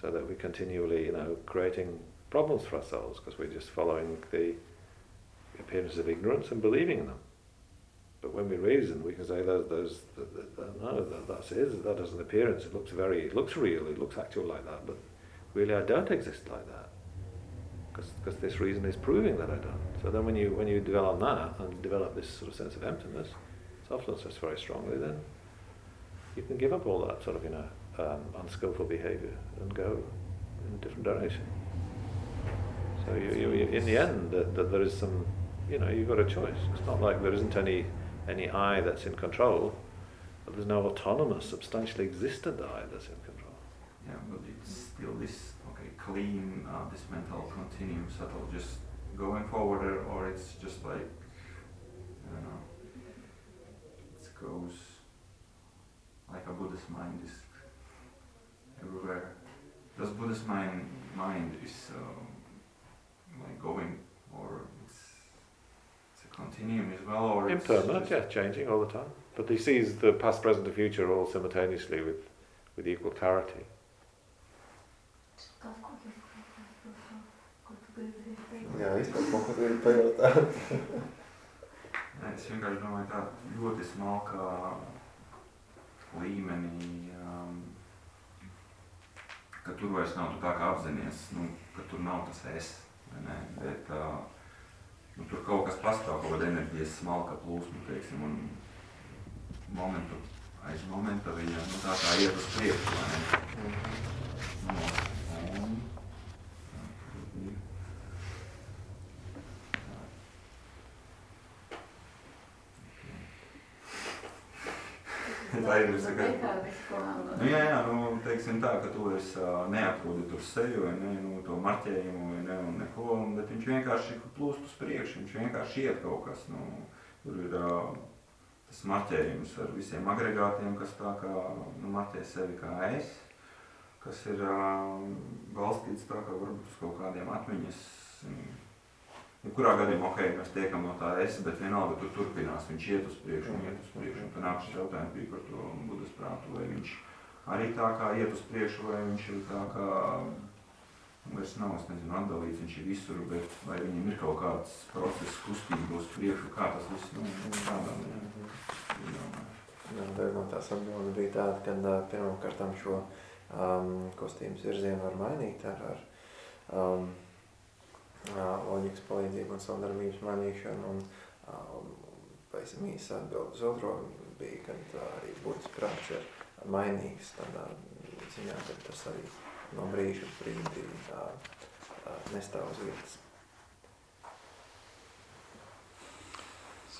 so that we're continually, you know, creating problems for ourselves because we're just following the appearances of ignorance and believing in them. But when we reason, we can say those, those, that, that, that, no, that, that's is that is an appearance. It looks very, it looks real, it looks actual like that, but really I don't exist like that because this reason is proving that I don't. So then when you when you develop that and develop this sort of sense of emptiness, selflessness very strongly, then you can give up all that sort of you know um, unskillful behaviour and go in a different direction. So you, you, you in the end, that, there is some, you know, you've got a choice. It's not like there isn't any any I that's in control, but there's no autonomous, substantially existent I that's in control. Yeah, but it's still this okay clean uh, this mental continuum subtle just going forward or, or it's just like I don't know it goes like a Buddhist mind is everywhere. Does Buddhist mind mind is um, like going or it's it's a continuum as well or it's Impermanent, yeah, changing all the time. But he sees the past, present, and future all simultaneously with, with equal clarity. Jā, vispār kaut ko gribu pajautāt. Nē, es vienkārši domāju, tā ļoti smalkā līmenī, ka tur vairs nav tā kā apzinājies, nu, ka tur nav tas es? Bet uh, nu, tur kaut kas pastāv, kaut kāda enerģijas smalka plūsma, teiksim, un momentu aiz momenta viņa nu, tā kā iet uz priekšu? No, un, Tā ir visa, ka... Nu, jā, jā, nu, teiksim tā, ka tu uh, neatrodi tur sevi vai ne, nu, to marķējumu vai ne, un neko, un, bet viņš vienkārši plūst uz priekšu, viņš vienkārši iet kaut kas, nu, tur ir tas marķējums ar visiem agregātiem, kas tā kā, nu, marķē sevi kā es, kas ir balstīts tā kā varbūt uz kaut kādiem atmiņas, Jebkurā gadījumā, ok, mēs tiekam no tā es, bet vienalga tur turpinās, viņš iet uz priekšu un iet uz priekšu. Un tad nāk šis jautājums bija par to Budas prātu, vai viņš arī tā kā iet uz priekšu, vai viņš ir tā kā, nu, vairs nav, es nezinu, atdalīts, viņš ir visur, bet vai viņam ir kaut kāds process kustība uz priekšu, kā tas viss, nu, tādā, nu, Jā, daļa no tās atbildes bija tāda, ka uh, pirmkārt šo um, kustības virzienu var mainīt ar, ar um, loģikas palīdzību un sadarbības mainīšanu. Un, um, pavisam īsa atbilde uz otro bija, kad arī būtis prāts ir mainīgs tādā ziņā, ka tas arī no brīža brīdi uh, uh, nestāv uz vietas.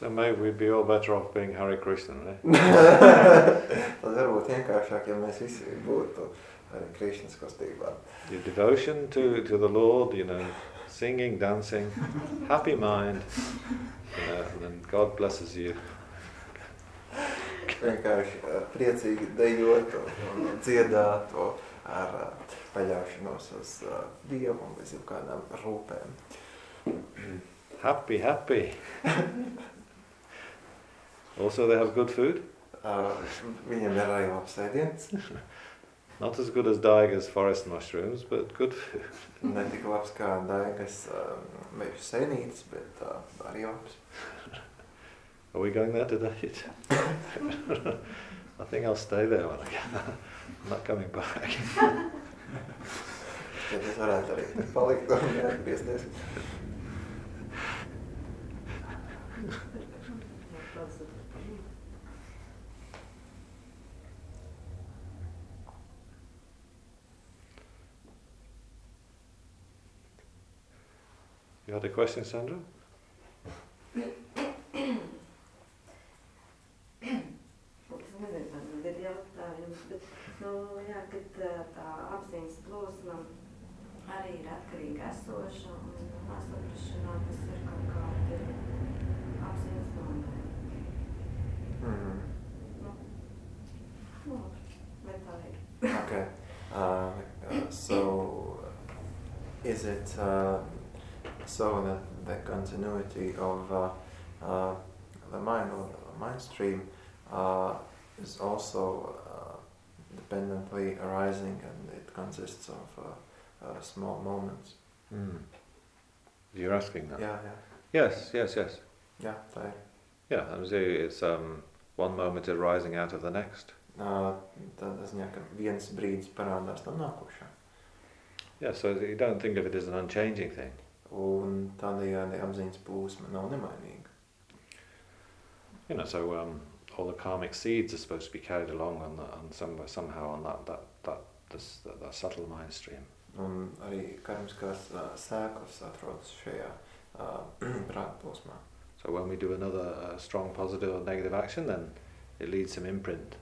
So maybe we'd be all better off being Hare Krishna, right? Tad varbūt vienkāršāk, ja mēs visi būtu arī Krišnas kustībā. Your devotion to, to the Lord, you know, singing, dancing, happy mind, you know, and then God blesses you. Vienkārši uh, priecīgi dejot un dziedāt to ar uh, paļaušanos uz uh, Dievu un bez jebkādām rūpēm. Happy, happy. also, they have good food. Uh, viņam ir arī labs ēdiens, Not as good as Daiga's forest mushrooms, but good food. ne tik labs kā daigas um, meža sēnītes, bet uh, arī labs. Are we going there today? I think I'll stay there when I get. I'm not coming back. Ja tas varētu arī palikt un neatgriezties. You had a question, Sandra? Es nezinu, man ir jautājums, bet, nu, jā, kad tā apziņas plūsma arī ir atkarīga esoša un saprašanā, tas ir kaut kāda apziņas nomēra. Mm. Nu, nu, bet tā ir. Okay. Uh, uh, so, is it uh, so that the continuity of uh, uh, the mind mind stream uh, is also uh, dependently arising and it consists of uh, uh, small moments? Mm. You're asking that? Yeah, yeah. Yes, yes, yes. Jā, tā. Yeah, I was saying it's um, one moment arising out of the next. Uh, ziņā, ka viens brīdis parādās no nākošā. Yeah, so you don't think of it as an unchanging thing. Un tādējādi apziņas plūsma nav nemainīga. You know, so um, all the karmic seeds are supposed to be carried along on, the, on some, somehow on that that that, this, that, that subtle mind stream. Un arī karmiskās uh, sēklas atrodas šajā uh, prāta plūsmā. So when we do another uh, strong positive or negative action, then it leads some imprint.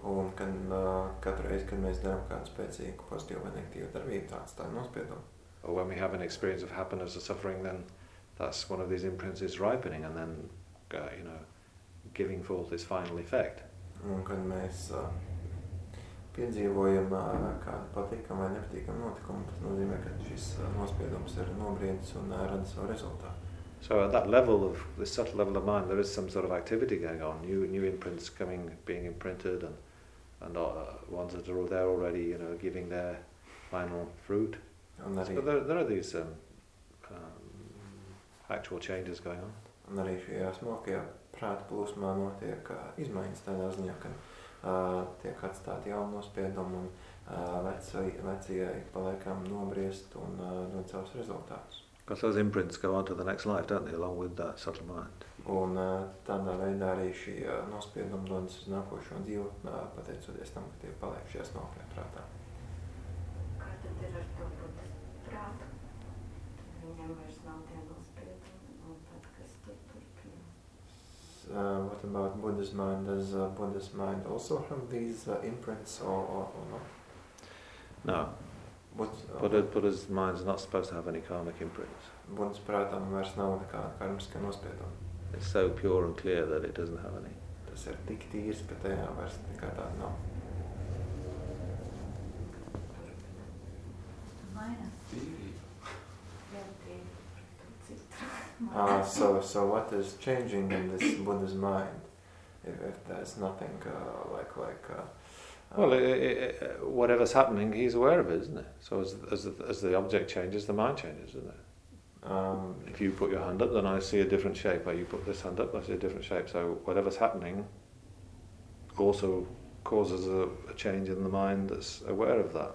Un kad, uh, katru reizi, kad mēs darām kādu spēcīgu pozitīvu vai negatīvu darbību, tā atstāja nospiedumu. Or when we have an experience of happiness or suffering, then that's one of these imprints is ripening and then, uh, you know, giving forth its final effect. Un kad mēs uh, piedzīvojam uh, kādu patīkamu vai nepatīkamu notikumu, tas nozīmē, ka šis uh, nospiedums ir nobriedis un uh, rada savu rezultātu. So at that level of this subtle level of mind, there is some sort of activity going on. New new imprints coming, being imprinted, and and uh, ones that are there already, you know, giving their final fruit. Un arī, So there, there are these um, um, actual changes going on. un arī šajā smalkajā prāta plūsmā notiek izmaiņas tādā ziņā, ka uh, tiek atstāti jauni nospiedumi un uh, veci, vecie ik pa laikam nobriest un uh, dod savus rezultātus. Because those imprints go on to the next life, don't they, along with that subtle mind. Un uh, tādā veidā arī šī uh, nospieduma dodas uz nākošo dzīvi, uh, pateicoties tam, ka tie paliek šajā smalkajā prātā. Kā tad ir ar to Uh, what about Buddha's mind? Does uh, Buddha's mind also have these uh, imprints or, or, or not? No, Bud, uh, Buddha, Buddha's mind's not supposed to have any karmic imprints. Buddhas prātam vairs nav nekāda karmiska nospieduma. It's so pure and clear that it doesn't have any. Tas ir tik tīrs, ka tajā vairs nekā tāda nav. Mainās. Tīrība. Jā, tie ir par to citu. Uh, so, so what is changing in this Buddha's mind? If, if there's nothing uh, like like. Uh, Well, it, it, it, whatever's happening, he's aware of it, isn't it? So as, as, the, as the object changes, the mind changes, isn't it? um, If you put your hand up, then I see a different shape. Or you put this hand up, I see a different shape. So whatever's happening also causes a, a change in the mind that's aware of that.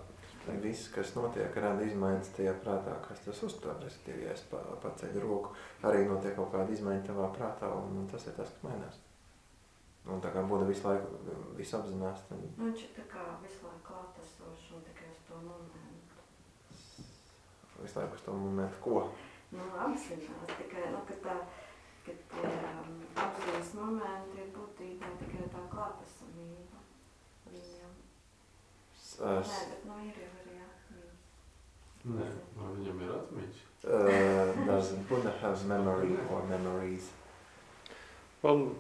Viss, kas notiek, rada izmaiņas tajā prātā, kas tas uztver. Respektīvi, ja es pa- paceļu roku, arī notiek kaut kāda izmaiņa tavā prātā, un, un tas ir tas, kas mainās. Un tā kā Buda visu laiku visu apzinās, tad Nu, viņš ir tā kā visu laiku klātesošs un tikai uz to momentu. visu laiku uz to momentu, ko Nu, apzinās tikai, nu, ka tā, ka tie um, apziņas momenti ir būtībā tikai tā klātesamība s- uh, Nē, bet nu ir jau arī atmiņas. Nē, vai viņam ir atmiņas? uh, does Buddha have memory or memories? Well,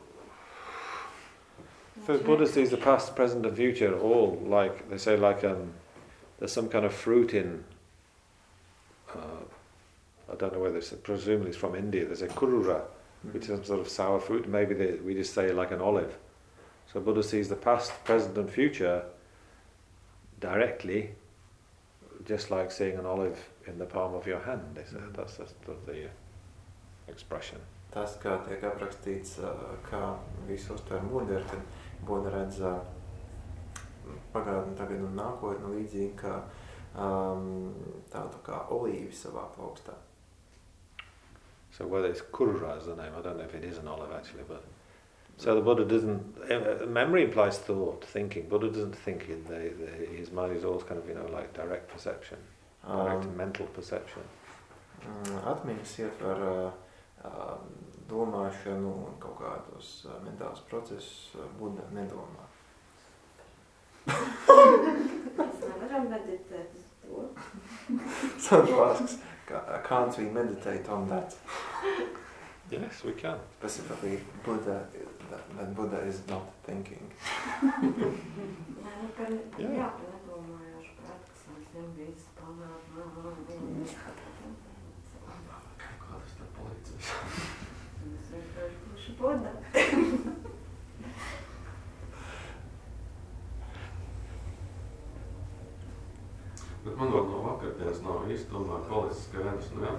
for Buddha sees the past, present, and future all like they say, like um, there's some kind of fruit in. Uh, I don't know whether it's presumably it's from India. There's a kyurura, which is some sort of sour fruit. Maybe they, we just say like an olive. So Buddha sees the past, present, and future directly, just like seeing an olive in the palm of your hand. They say that's, that's the, expression. Tas, kā tiek aprakstīts, kā visu uztver ir, kad Buda redz pagātni, tagad un nākotni līdzīgi kā um, tādu kā olīvi savā plaukstā. So whether it's Kyurura is the name, I don't know if it is an olive actually, but so the Buddha doesn't. Uh, memory implies thought, thinking. Buddha doesn't think it. They, they, his mind is always kind of you know like direct perception, direct Um, mental perception. mm, atmiņas ietver uh, uh, domāšanu un kaut kādus uh, mentālus procesus. Uh, Buda nedomā. Mēs nevaram meditēt uz to. Sandra can't we meditate on that? Yes, we can. Specifically, Buddha, that, that Buddha is not thinking. yeah. Bet man vēl no vakardienas nav īsti tomēr palicis skaidrs, nu jā,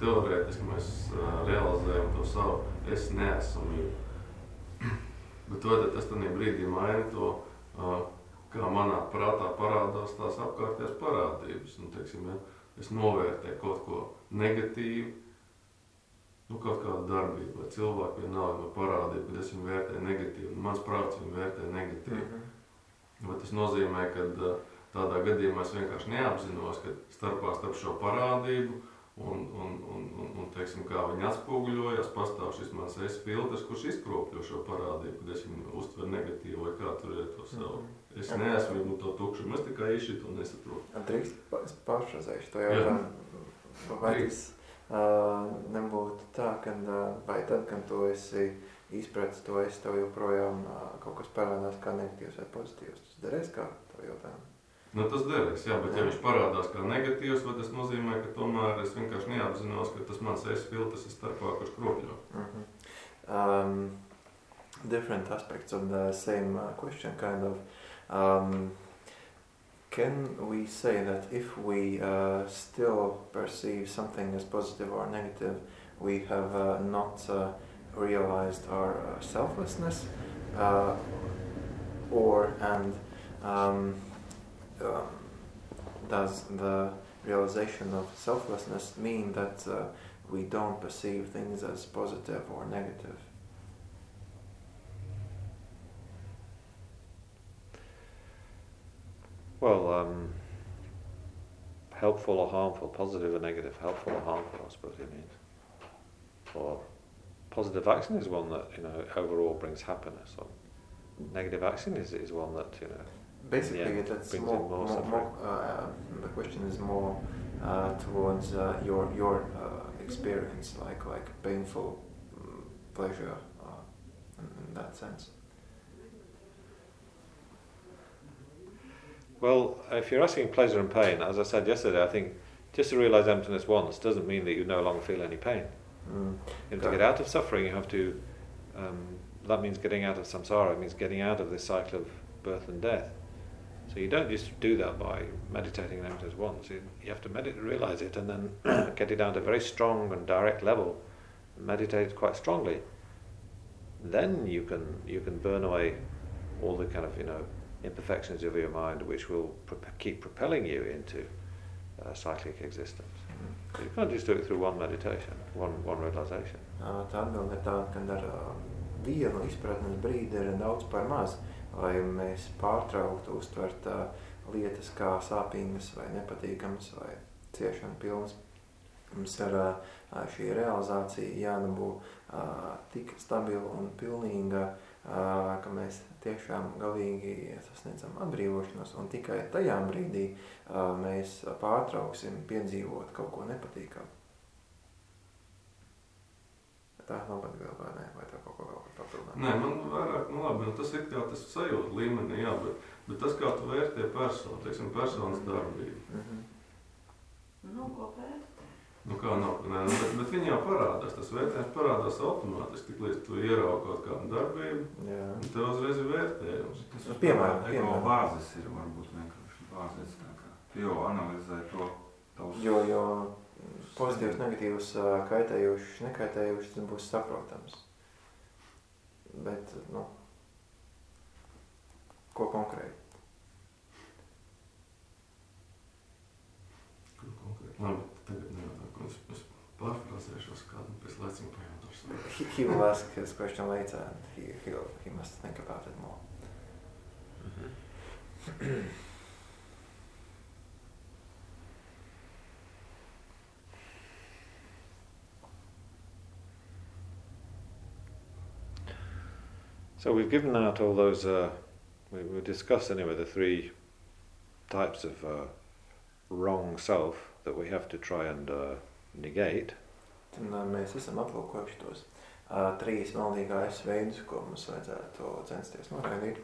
teorētiski mēs uh, realizējam to savu es neesamību. Bet to tas tādā brīdī maina to, kā manā prātā parādās tās apkārtējās parādības. Nu, teiksim, ja, es novērtēju kaut ko negatīvu, nu, kaut kādu darbību vai cilvēku vienalga no parādību, kad es viņu vērtēju negatīvi. Nu, mans prāts viņu vērtē negatīvi. Mhm. Bet tas nozīmē, ka tādā gadījumā es vienkārši neapzinos, ka starpā starp šo parādību un, un, un, un, un teiksim, kā viņi atspoguļojas, pastāv šis mans es filtrs, kurš izkropļo šo parādību, kad es viņu uztveru negatīvi vai kā tur ir to savu. Es neesmu viņu to tukšumu, es tikai īši to nesaprotu. Drīkst es pārfrazēšu to jautājumu. Vai tas uh, nebūtu tā, ka uh, vai tad, kad tu esi izpratis to, es tev joprojām uh, kaut kas parādās kā negatīvs vai pozitīvs? Tas derēs kā to jautājumu. Nu, tas derēs, jā, bet ja viņš parādās kā negatīvs, tad tas nozīmē, ka tomēr es vienkārši neapzinos, ka tas mans es filtrs ir starpā, kurš kropļo. Mhm. Um, different aspects of the same uh, question, kind of. Um, can we say that if we uh, still perceive something as positive or negative, we have uh, not uh, realized our uh, selflessness, uh, or and um, um, does the realization of selflessness mean that uh, we don't perceive things as positive or negative? Well, um, helpful or harmful, positive or negative, helpful or harmful, I suppose it means. Or positive action is one that you know overall brings happiness. Or negative action is, is one that you know. Basically, Yeah, that's more, more more, uh, the question is more uh, towards uh, your your uh, experience, like like painful mm, pleasure, uh, in, in that sense. Well, if you're asking pleasure and pain, as I said yesterday, I think just to realize emptiness once doesn't mean that you no longer feel any pain. Mm. You know, to get out of suffering, you have to. Um, that means getting out of samsara. It means getting out of this cycle of birth and death. So you don't just do that by meditating on emptiness once. You, you have to medit- realize it and then get it down to a very strong and direct level. Meditate quite strongly. Then you can you can burn away all the kind of you know imperfections of your mind, which will keep propelling you into uh, cyclic existence. So you can't just do it through one meditation, one one realization. Tā ka ar brīdi ir daudz par maz, lai mēs pārtrauktu uztvert lietas kā sāpīgas vai nepatīkamas vai ciešana pilnas. Mums ir šī realizācija jānabū tik stabila un pilnīga, ka mēs tiešām galīgi sasniedzam atbrīvošanos un tikai tajā brīdī mēs pārtrauksim piedzīvot kaut ko nepatīkamu. Tā nav atbilde, vai ne? Vai tā kaut ko vēl papildināt? Nē, man vairāk, nu labi, nu tas ir kā tas sajūta līmenī, jā, bet, bet tas, kā tu vērtē personu, teiksim, personas darbību. Mm -hmm. Nu, ko pētīt? Nu kā nav, nē, nu, bet, bet viņi jau parādās, tas vērtējums parādās automātiski, tik līdz tu ieraugi kaut kādu darbību, Jā. un tev uzreiz ir vērtējums. Tas Nu, piemēram, piemēram. bāzes ir varbūt vienkārši bāzes. tā kā Tu jau analizē to tavus. Jo, jo pozitīvs, negatīvs, kaitējošs, nekaitējošs, tas būs saprotams bet nu, ko konkrēti? Ko konkrēti? Labi, tagad nejautāju, es pārfrāzēšos kādu, pēc laicīgi pajautāšu. He will ask his question later, and he, he'll, he must think about it more. Mm -hmm. So we've given out all those, uh, we, we discussed anyway the three types of uh, wrong self that we have to try and uh, negate. Un mēs esam aplūkojuši tos uh, trīs veidus, ko mums vajadzētu censties noraidīt.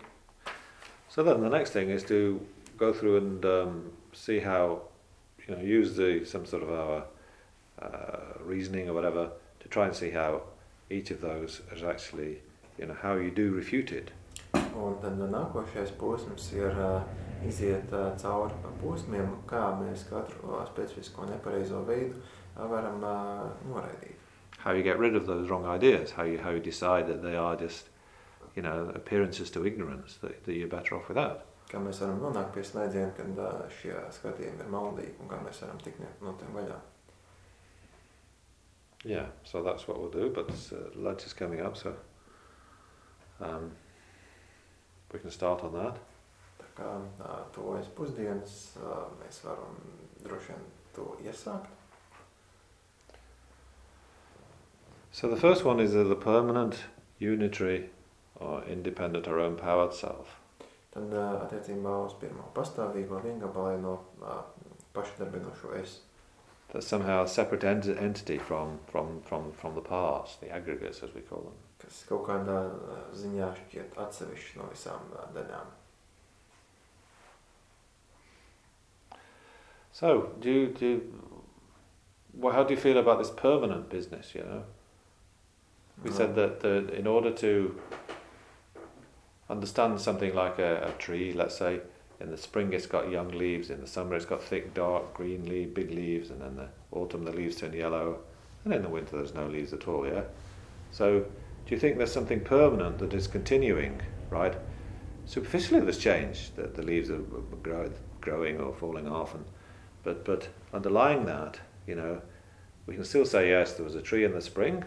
So then the next thing is to go through and um, see how, you know, use the some sort of our uh, reasoning or whatever to try and see how each of those is actually, you know, how you do refute it. Un tad nākošais posms ir uh, iziet uh, cauri posmiem, kā mēs katru uh, specifisko nepareizo veidu uh, varam uh, noraidīt. How you get rid of those wrong ideas. How you how you decide that they are just, you know, appearances to ignorance that, that you're better off without. Kā mēs varam nonākt pie slēdziena, kad uh, šie skatījumi ir maldīgi un kā mēs varam tikt no tiem vaļā. Yeah, so that's what we'll do. But uh, lunch is coming up, so um, we can start on that. Tā kā uh, tuvojas pusdienas, uh, mēs varam droši vien to iesākt. So the first one is the permanent, unitary, or independent or empowered self. Tad uh, attiecībā uz pirmo pastāvīgo uh, pašdarbinošo es. That's somehow a separate ent- entity from, from, from, from the past, the aggregates as we call them. Kas kaut kādā uh, ziņā šķiet atsevišķi no visām uh, daļām. So, do you, do you, well, how do you feel about this permanent business? You know, we said that the, in order to understand something like a, a tree, let's say in the spring it's got young leaves, in the summer it's got thick, dark green leaf, big leaves, and then the autumn the leaves turn yellow, and in the winter there's no leaves at all. Yeah. So, do you think there's something permanent that is continuing? Right. Superficially, there's change. that the leaves are grow, growing or falling off, and but but underlying that, you know, we can still say yes, there was a tree in the spring,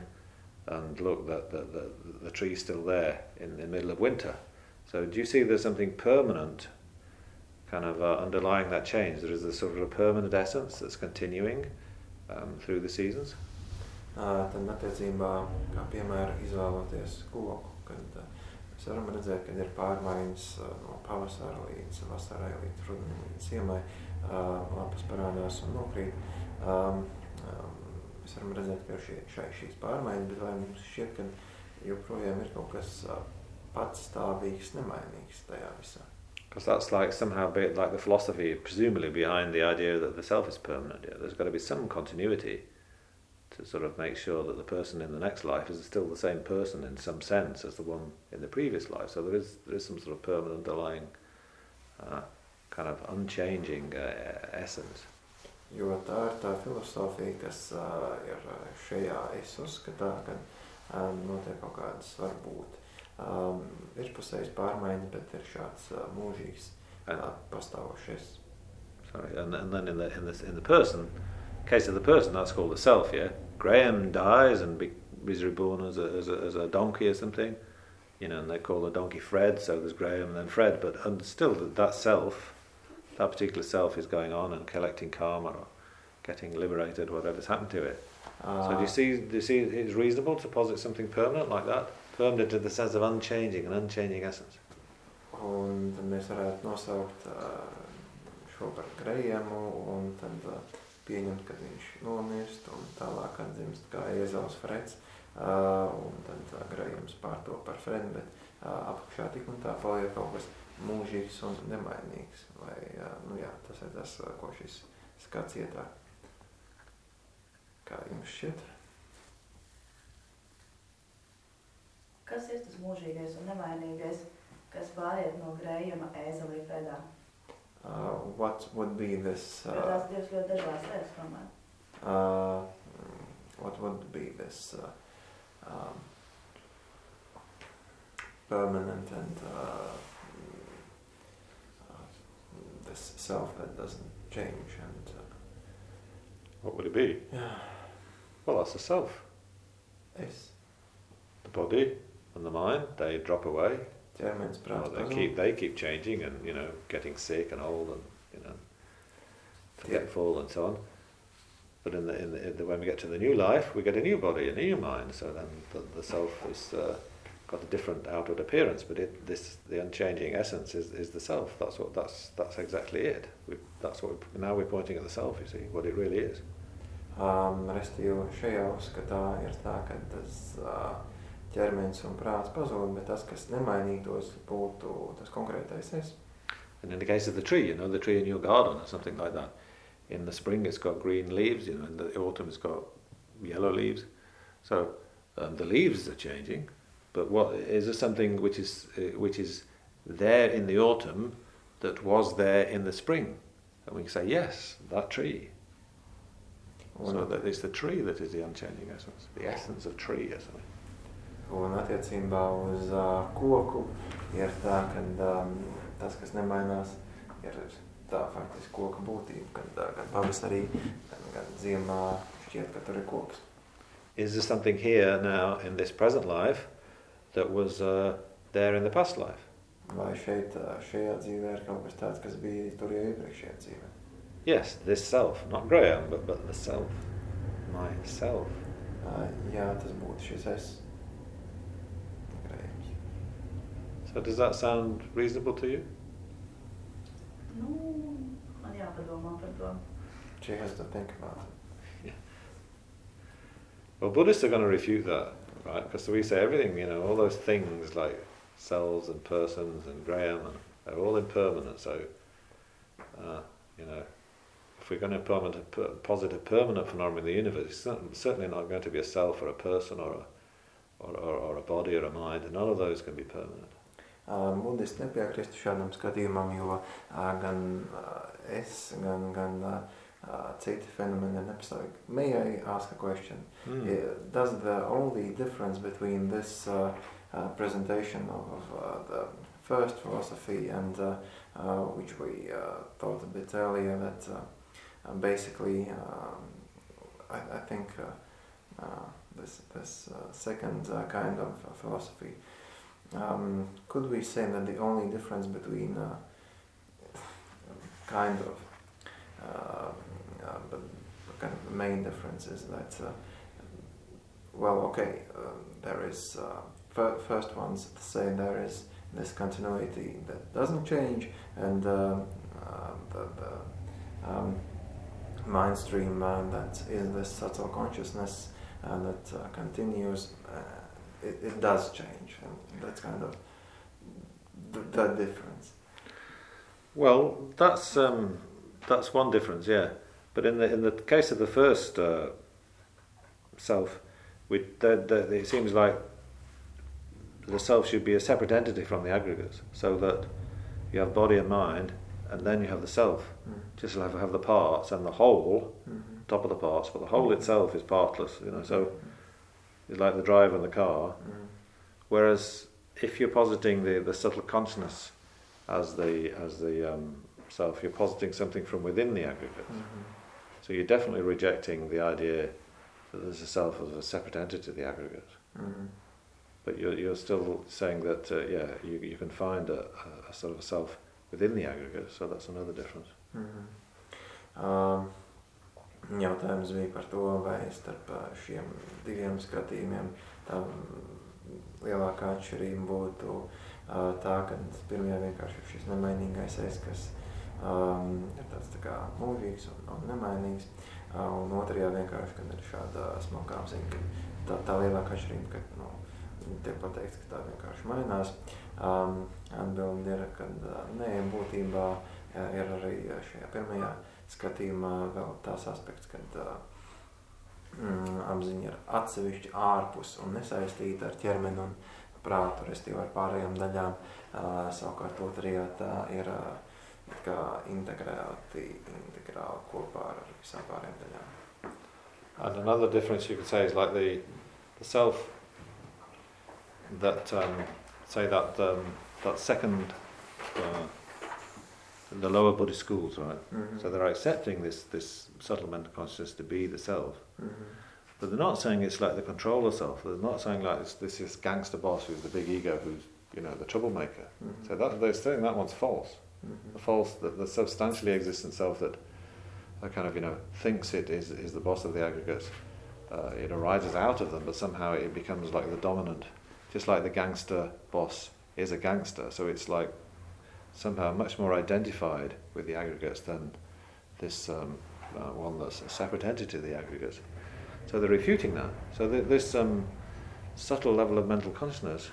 and look, the, the, the tree's still there in the middle of winter. So do you see there's something permanent, kind of uh, underlying that change? There is a sort of a permanent essence that's continuing um, through the seasons. Tad attiecībā, kā piemēra, izvēloties koku, kad mēs varam redzēt, ka ir pārmaiņas no pavasara līdz vasarai, līdz rudenim, līdz ziemai. Lapas parādās un nokrīt. Mēs varam redzēt, ka ir šie, šai, šīs pārmaiņas, bet vai mums šķiet, ka joprojām ir kaut kas patstāvīgs, nemainīgs tajā visā? Because that's like somehow bit like the philosophy, presumably behind the idea that the self is permanent. Yeah? There's got to be some continuity to sort of make sure that the person in the next life is still the same person in some sense as the one in the previous life. So there is there is some sort of permanent underlying, uh, kind of unchanging uh, essence. Jo tā ir tā filozofija, kas uh, ir šajā es uzskatā, ka um, notiek kaut kādas varbūt um, virspusējas pārmaiņas, bet ir šāds uh, mūžīgs uh, pastāvošais. Sorry, and, and then in the in the in the person, case of the person, that's called the self. Yeah, Graham dies and be, is reborn as a, as a as a donkey or something, you know, and they call the donkey Fred. So there's Graham and then Fred, but and still that self, that particular self is going on and collecting karma or getting liberated, whatever's happened to it. So do you see? Do you see it's reasonable to posit something permanent like that? Permanent in the sense of unchanging, an unchanging essence. Un tad mēs varētu nosaukt uh, šo par Grahamu un tad uh, pieņemt, ka viņš nomirst un tālāk atdzimst kā Iezaus Freds. Uh, un tad uh, Grahams pārto par Fredu, bet uh, apakšā tik un tā paliek kaut kas mūžīgs un nemainīgs. Vai, uh, nu jā, tas ir tas, uh, ko šis skats ietver. Kā jums šķiet? Kas ir tas mūžīgais un nemainīgais, kas pāriet no grējuma ēzelī Fredā? Uh, what would be this? Uh, tās divas ļoti dažādas lietas tomēr. uh, what would be this uh, um, permanent and uh, uh, this self that doesn't change and uh, what would it be? Jā, Well, that's the self. Yes. The body and the mind, they drop away. Ķermenis, Well, prāts, they keep they keep changing and you know getting sick and old and you know forgetful and so on. But in the, in the, in the when we get to the new life, we get a new body, a new mind. So then the, the self is uh, got a different outward appearance, but it, this the unchanging essence is, is the self. That's what that's that's exactly it. We, that's what we, now we're pointing at the self. You see what it really is. Um, Restīvi šajā uzskatā ir tā, ka tas uh, ķermenis un prāts pazūd, bet tas, kas nemainītos, būtu tas konkrētais es. And in the case of the tree, you know, the tree in your garden or something like that. In the spring, it's got green leaves. You know, in the autumn, it's got yellow leaves. So um, the leaves are changing, but what is there something which is uh, which is there in the autumn that was there in the spring? And we can say yes, that tree. So that it's the tree that is the unchanging essence, the essence of tree or something. Un attiecībā uz uh, koku ir tā, ka um, tas, kas nemainās, ir tā faktiski koka būtība, kad uh, gan pavasarī, gan, gan ziemā šķiet, ka tur ir koks. Is there something here now in this present life that was uh, there in the past life? Vai šeit, šajā dzīvē ir kaut kas tāds, kas bija tur jau iepriekšējā dzīvē? Yes, this self, not Graham, but, but the self, myself. Uh, jā, tas būtu šis es. So does that sound reasonable to you? Nu, man jāpadomā par to. She has to think about it. Well, Buddhists are going to refute that, right? Because we say everything, you know, all those things like cells and persons and Graham, and they're all impermanent. So, uh, you know, if we're going to permanent, per, posit a permanent phenomenon in the universe, it's certainly not going to be a self or a person or a or, or, or a body or a mind. And none of those can be permanent. Nepiekristu šādam skatījumam, jo gan es, gan, gan citi fenomeni. May I ask a question? Mm. Does the only difference between this presentation of, the first philosophy and which we thought a bit earlier that basically um, I, think this this second kind of philosophy um, could we say that the only difference between uh, kind of uh, uh, kind of the main difference is that uh, well okay um, there is fir- first ones say there is this continuity that doesn't change and the, the um, mind stream uh, that is this subtle consciousness uh, that uh, continues it, it does change and that's kind of the, the difference Well, that's um, that's one difference, yeah. But in the in the case of the first uh, self, we the, the, it seems like the self should be a separate entity from the aggregates, so that you have body and mind, and then you have the self. mm. Just have have the parts and the whole, Mhm. top of the parts, but the whole itself is partless. You know, so it's like the driver and the car. Whereas if you're positing the, the subtle consciousness as the as the um, self, you're positing something from within the aggregate. Mhm. So you're definitely rejecting the idea that there's a self as a separate entity to the aggregate. Mhm. But you're, you're still saying that uh, yeah, you, you can find a, a, a sort of a self within the aggregate. So that's another difference. Mhm. Um, jautājums bija par to, vai starp uh, šiem diviem skatījumiem tā lielākā atšķirība būtu uh, tā, ka pirmajā vienkārši ir šis nemainīgais es, kas um, ir tāds tā kā mūžīgs un, un nemainīgs, uh, un otrajā vienkārši, kad ir šāda smalkā apziņa, tā, tā lielākā atšķirība, ka nu, tiek pateikts, ka tā vienkārši mainās. Um, Atbildi ir, ka uh, nē, būtībā uh, ir arī šajā pirmajā skatījumā vēl tās aspekts, kad uh, mm, apziņa ir atsevišķi ārpus un nesaistīta ar ķermeni un prātu, respektīvi ar pārējām daļām. Uh, savukārt otrajā tā ir uh, kā integrēti, integrāli kopā ar visām pārējām daļām. And another difference you could say is like the the self that um, say that um, that second uh, the lower Buddhist schools, right? Mhm. So they're accepting this, this subtle mental consciousness to be the self. Mhm. But they're not saying it's like the controller self. They're not saying like it's this is gangster boss who's the big ego who's, you know, the troublemaker. Mhm. So that, they're saying that one's false. The false, the, the substantially existent self that, that kind of, you know, thinks it is, is the boss of the aggregates. Uh, it arises out of them, but somehow it becomes like the dominant. Just like the gangster boss is a gangster. So it's like somehow much more identified with the aggregates than this um, uh, one that's a separate entity to the aggregates. So they're refuting that. So th- this um, subtle level of mental consciousness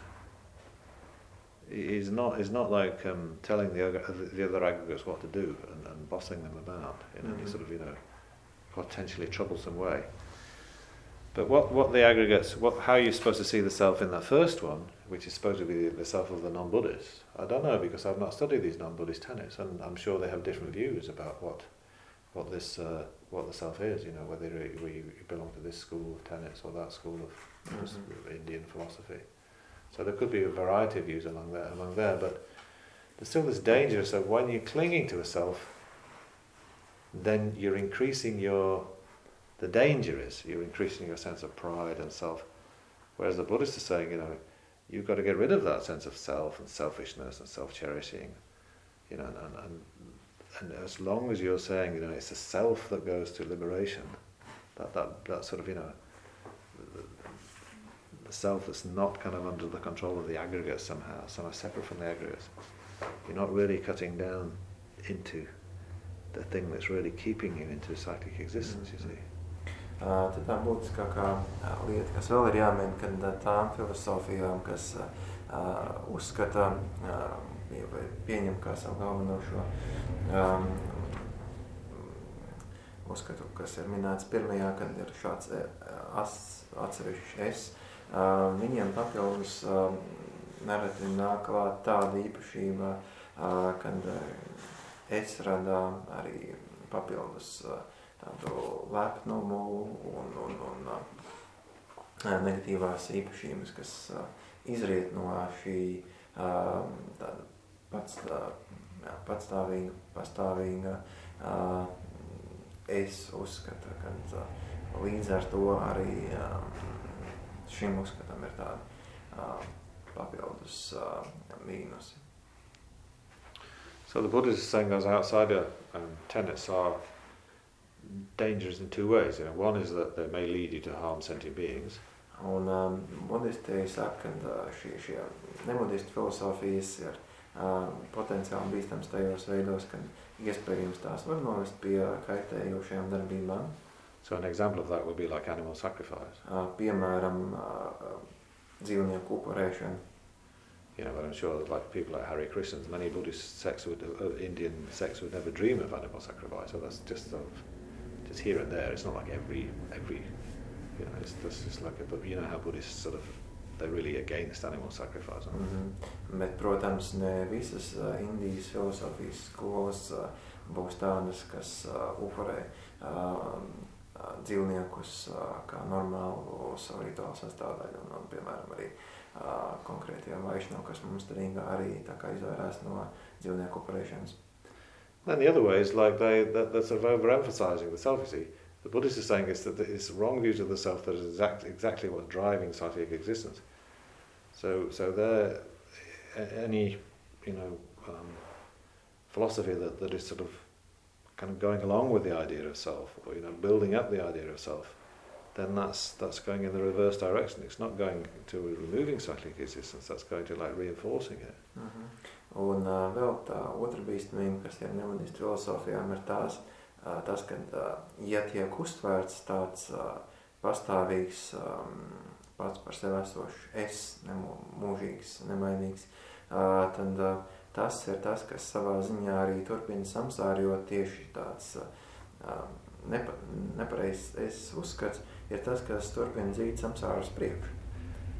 is not is not like um, telling the other, the other aggregates what to do and, and bossing them about in any Mhm. sort of you know potentially troublesome way. But what, what the aggregates, what, how are you're supposed to see the self in that first one, which is supposed to be the self of the non-Buddhists, I don't know because I've not studied these non-Buddhist tenets, and I'm sure they have different views about what what this uh, what the self is. You know, whether we, belong to this school of tenets or that school of Mhm. Indian philosophy. So there could be a variety of views along there, among there, but there's still this danger. So when you're clinging to a self, then you're increasing your. The danger is you're increasing your sense of pride and self. Whereas the Buddhists are saying, you know, you've got to get rid of that sense of self and selfishness and self-cherishing, you know, and, and, and as long as you're saying, you know, it's the self that goes to liberation, that, that, that sort of, you know, the, the self that's not kind of under the control of the aggregate somehow, somehow separate from the aggregate, You're not really cutting down into the thing that's really keeping you into cyclic existence, you mm-hmm. see. Tad tā būtiskākā lieta, kas vēl ir jāmin, kad tām filozofijām, kas uzskata pieņem kā savu galveno šo um, uzskatu, kas ir minēts pirmajā, kad ir šāds as, atsevišķs es, viņiem papildus nereti nāk klāt tāda īpašība, kad es rada arī papildus uh, tādu lepnumu un, un, un uh, negatīvās īpašības, kas uh, izriet no šī uh, tāda pats, jā, patstāvīga, pastāvīga uh, es uzskata, ka līdz ar to arī uh, šim uzskatam ir tādi uh, papildus mīnusi. So the Buddha is saying those outsider um, tenets are dangerous in two ways. You know, one is that they may lead you to harm sentient beings, Un um, budisti saka, ka uh, šie, šie nebudistu filozofijas ir uh, potenciāli bīstams tajos veidos, ka iespējams tās var novest pie kaitējošajām darbībām. So an example of that would be like animal sacrifice. Uh, piemēram, uh, dzīvnieku upurēšana. You know, but I'm sure that like people like Hare Krishnas, many Buddhist sects would, uh, Indian sects would never dream of animal sacrifice. So that's just sort of, just here and there. It's not like every every, you know, it's that's just like a, but you know how Buddhists sort of they're really against animal sacrifice. Mm -hmm. Bet, protams, ne visas uh, Indijas filozofijas skolas uh, būs tādas, kas uh, upurē uh, uh, dzīvniekus uh, kā normālu savu rituālu sastāvdaļu. Un, un, piemēram, arī uh, konkrētie vaišņi, kas mums Rīgā arī tā kā izvairās no dzīvnieku upurēšanas. Then the other way is like they that, that's sort of overemphasizing the self. You see, the Buddhist is saying is that it's wrong views of the self that is exact, exactly what's driving cyclic existence. So so there, any you know um, philosophy that, that is sort of kind of going along with the idea of self, or you know building up the idea of self, then that's that's going in the reverse direction. It's not going to removing cyclic existence. That's going to like reinforcing it. -huh. Un uh, vēl tā otra bīstamība, kas ir nebudistu filozofijām, ir tās, uh, tas, ka, uh, ja tiek uztvērts tāds uh, pastāvīgs, um, pats par sevi esošs es, nemo, mūžīgs, nemainīgs, uh, tad uh, tas ir tas, kas savā ziņā arī turpina samsārjot tieši tāds uh, nepa, nepareizs es uzskats, ir tas, kas turpina dzīt samsāru uz priekšu.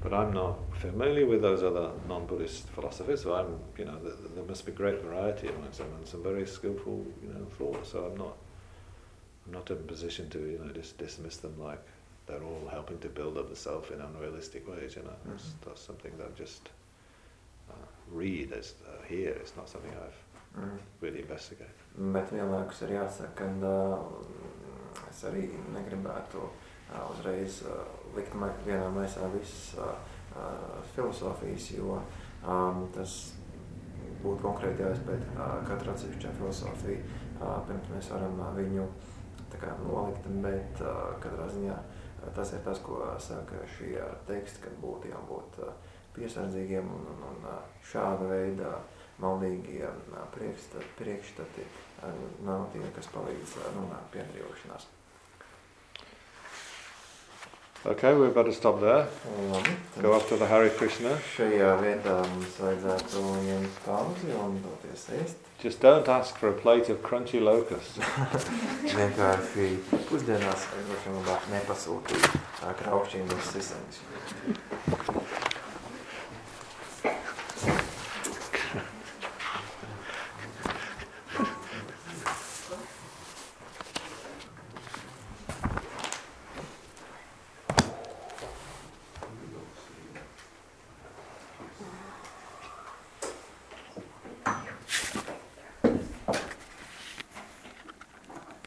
But I'm not familiar with those other non-Buddhist philosophers. So I'm, you know, th- there must be great variety amongst them and some very skillful, you know, thought. So I'm not, I'm not in a position to, you know, just dismiss them like they're all helping to build up the self in unrealistic ways. You know, that's, Mhm. that's something that I just uh, read as uh, here. It's not something I've Mm. really investigated. Bet vienlaikus ir jāsaka, ka uh, es arī negribētu uh, uzreiz uh, likt vienā maisā visas uh, uh, filozofijas, jo um, tas būtu konkrēti jāizpēta uh, katra atsevišķā filozofija, uh, pirms mēs varam uh, viņu kā nolikt, bet uh, katrā ziņā uh, tas ir tas, ko saka šie teksti, kad būtu jābūt uh, piesardzīgiem un, un, un uh, šāda veida maldīgie uh, priekšstati, priekšstati uh, nav tie, kas palīdz uh, nonākt pie atbrīvošanās. Okay, we better stop there. Labi, Go up to the Hare Krishna. Šajā vietā mums vajadzētu ņemt pauzi un doties ēst. Just don't ask for a plate of crunchy locusts. Vienkārši pusdienās droši labāk nepasūtīt kraukšķīnas siseņus.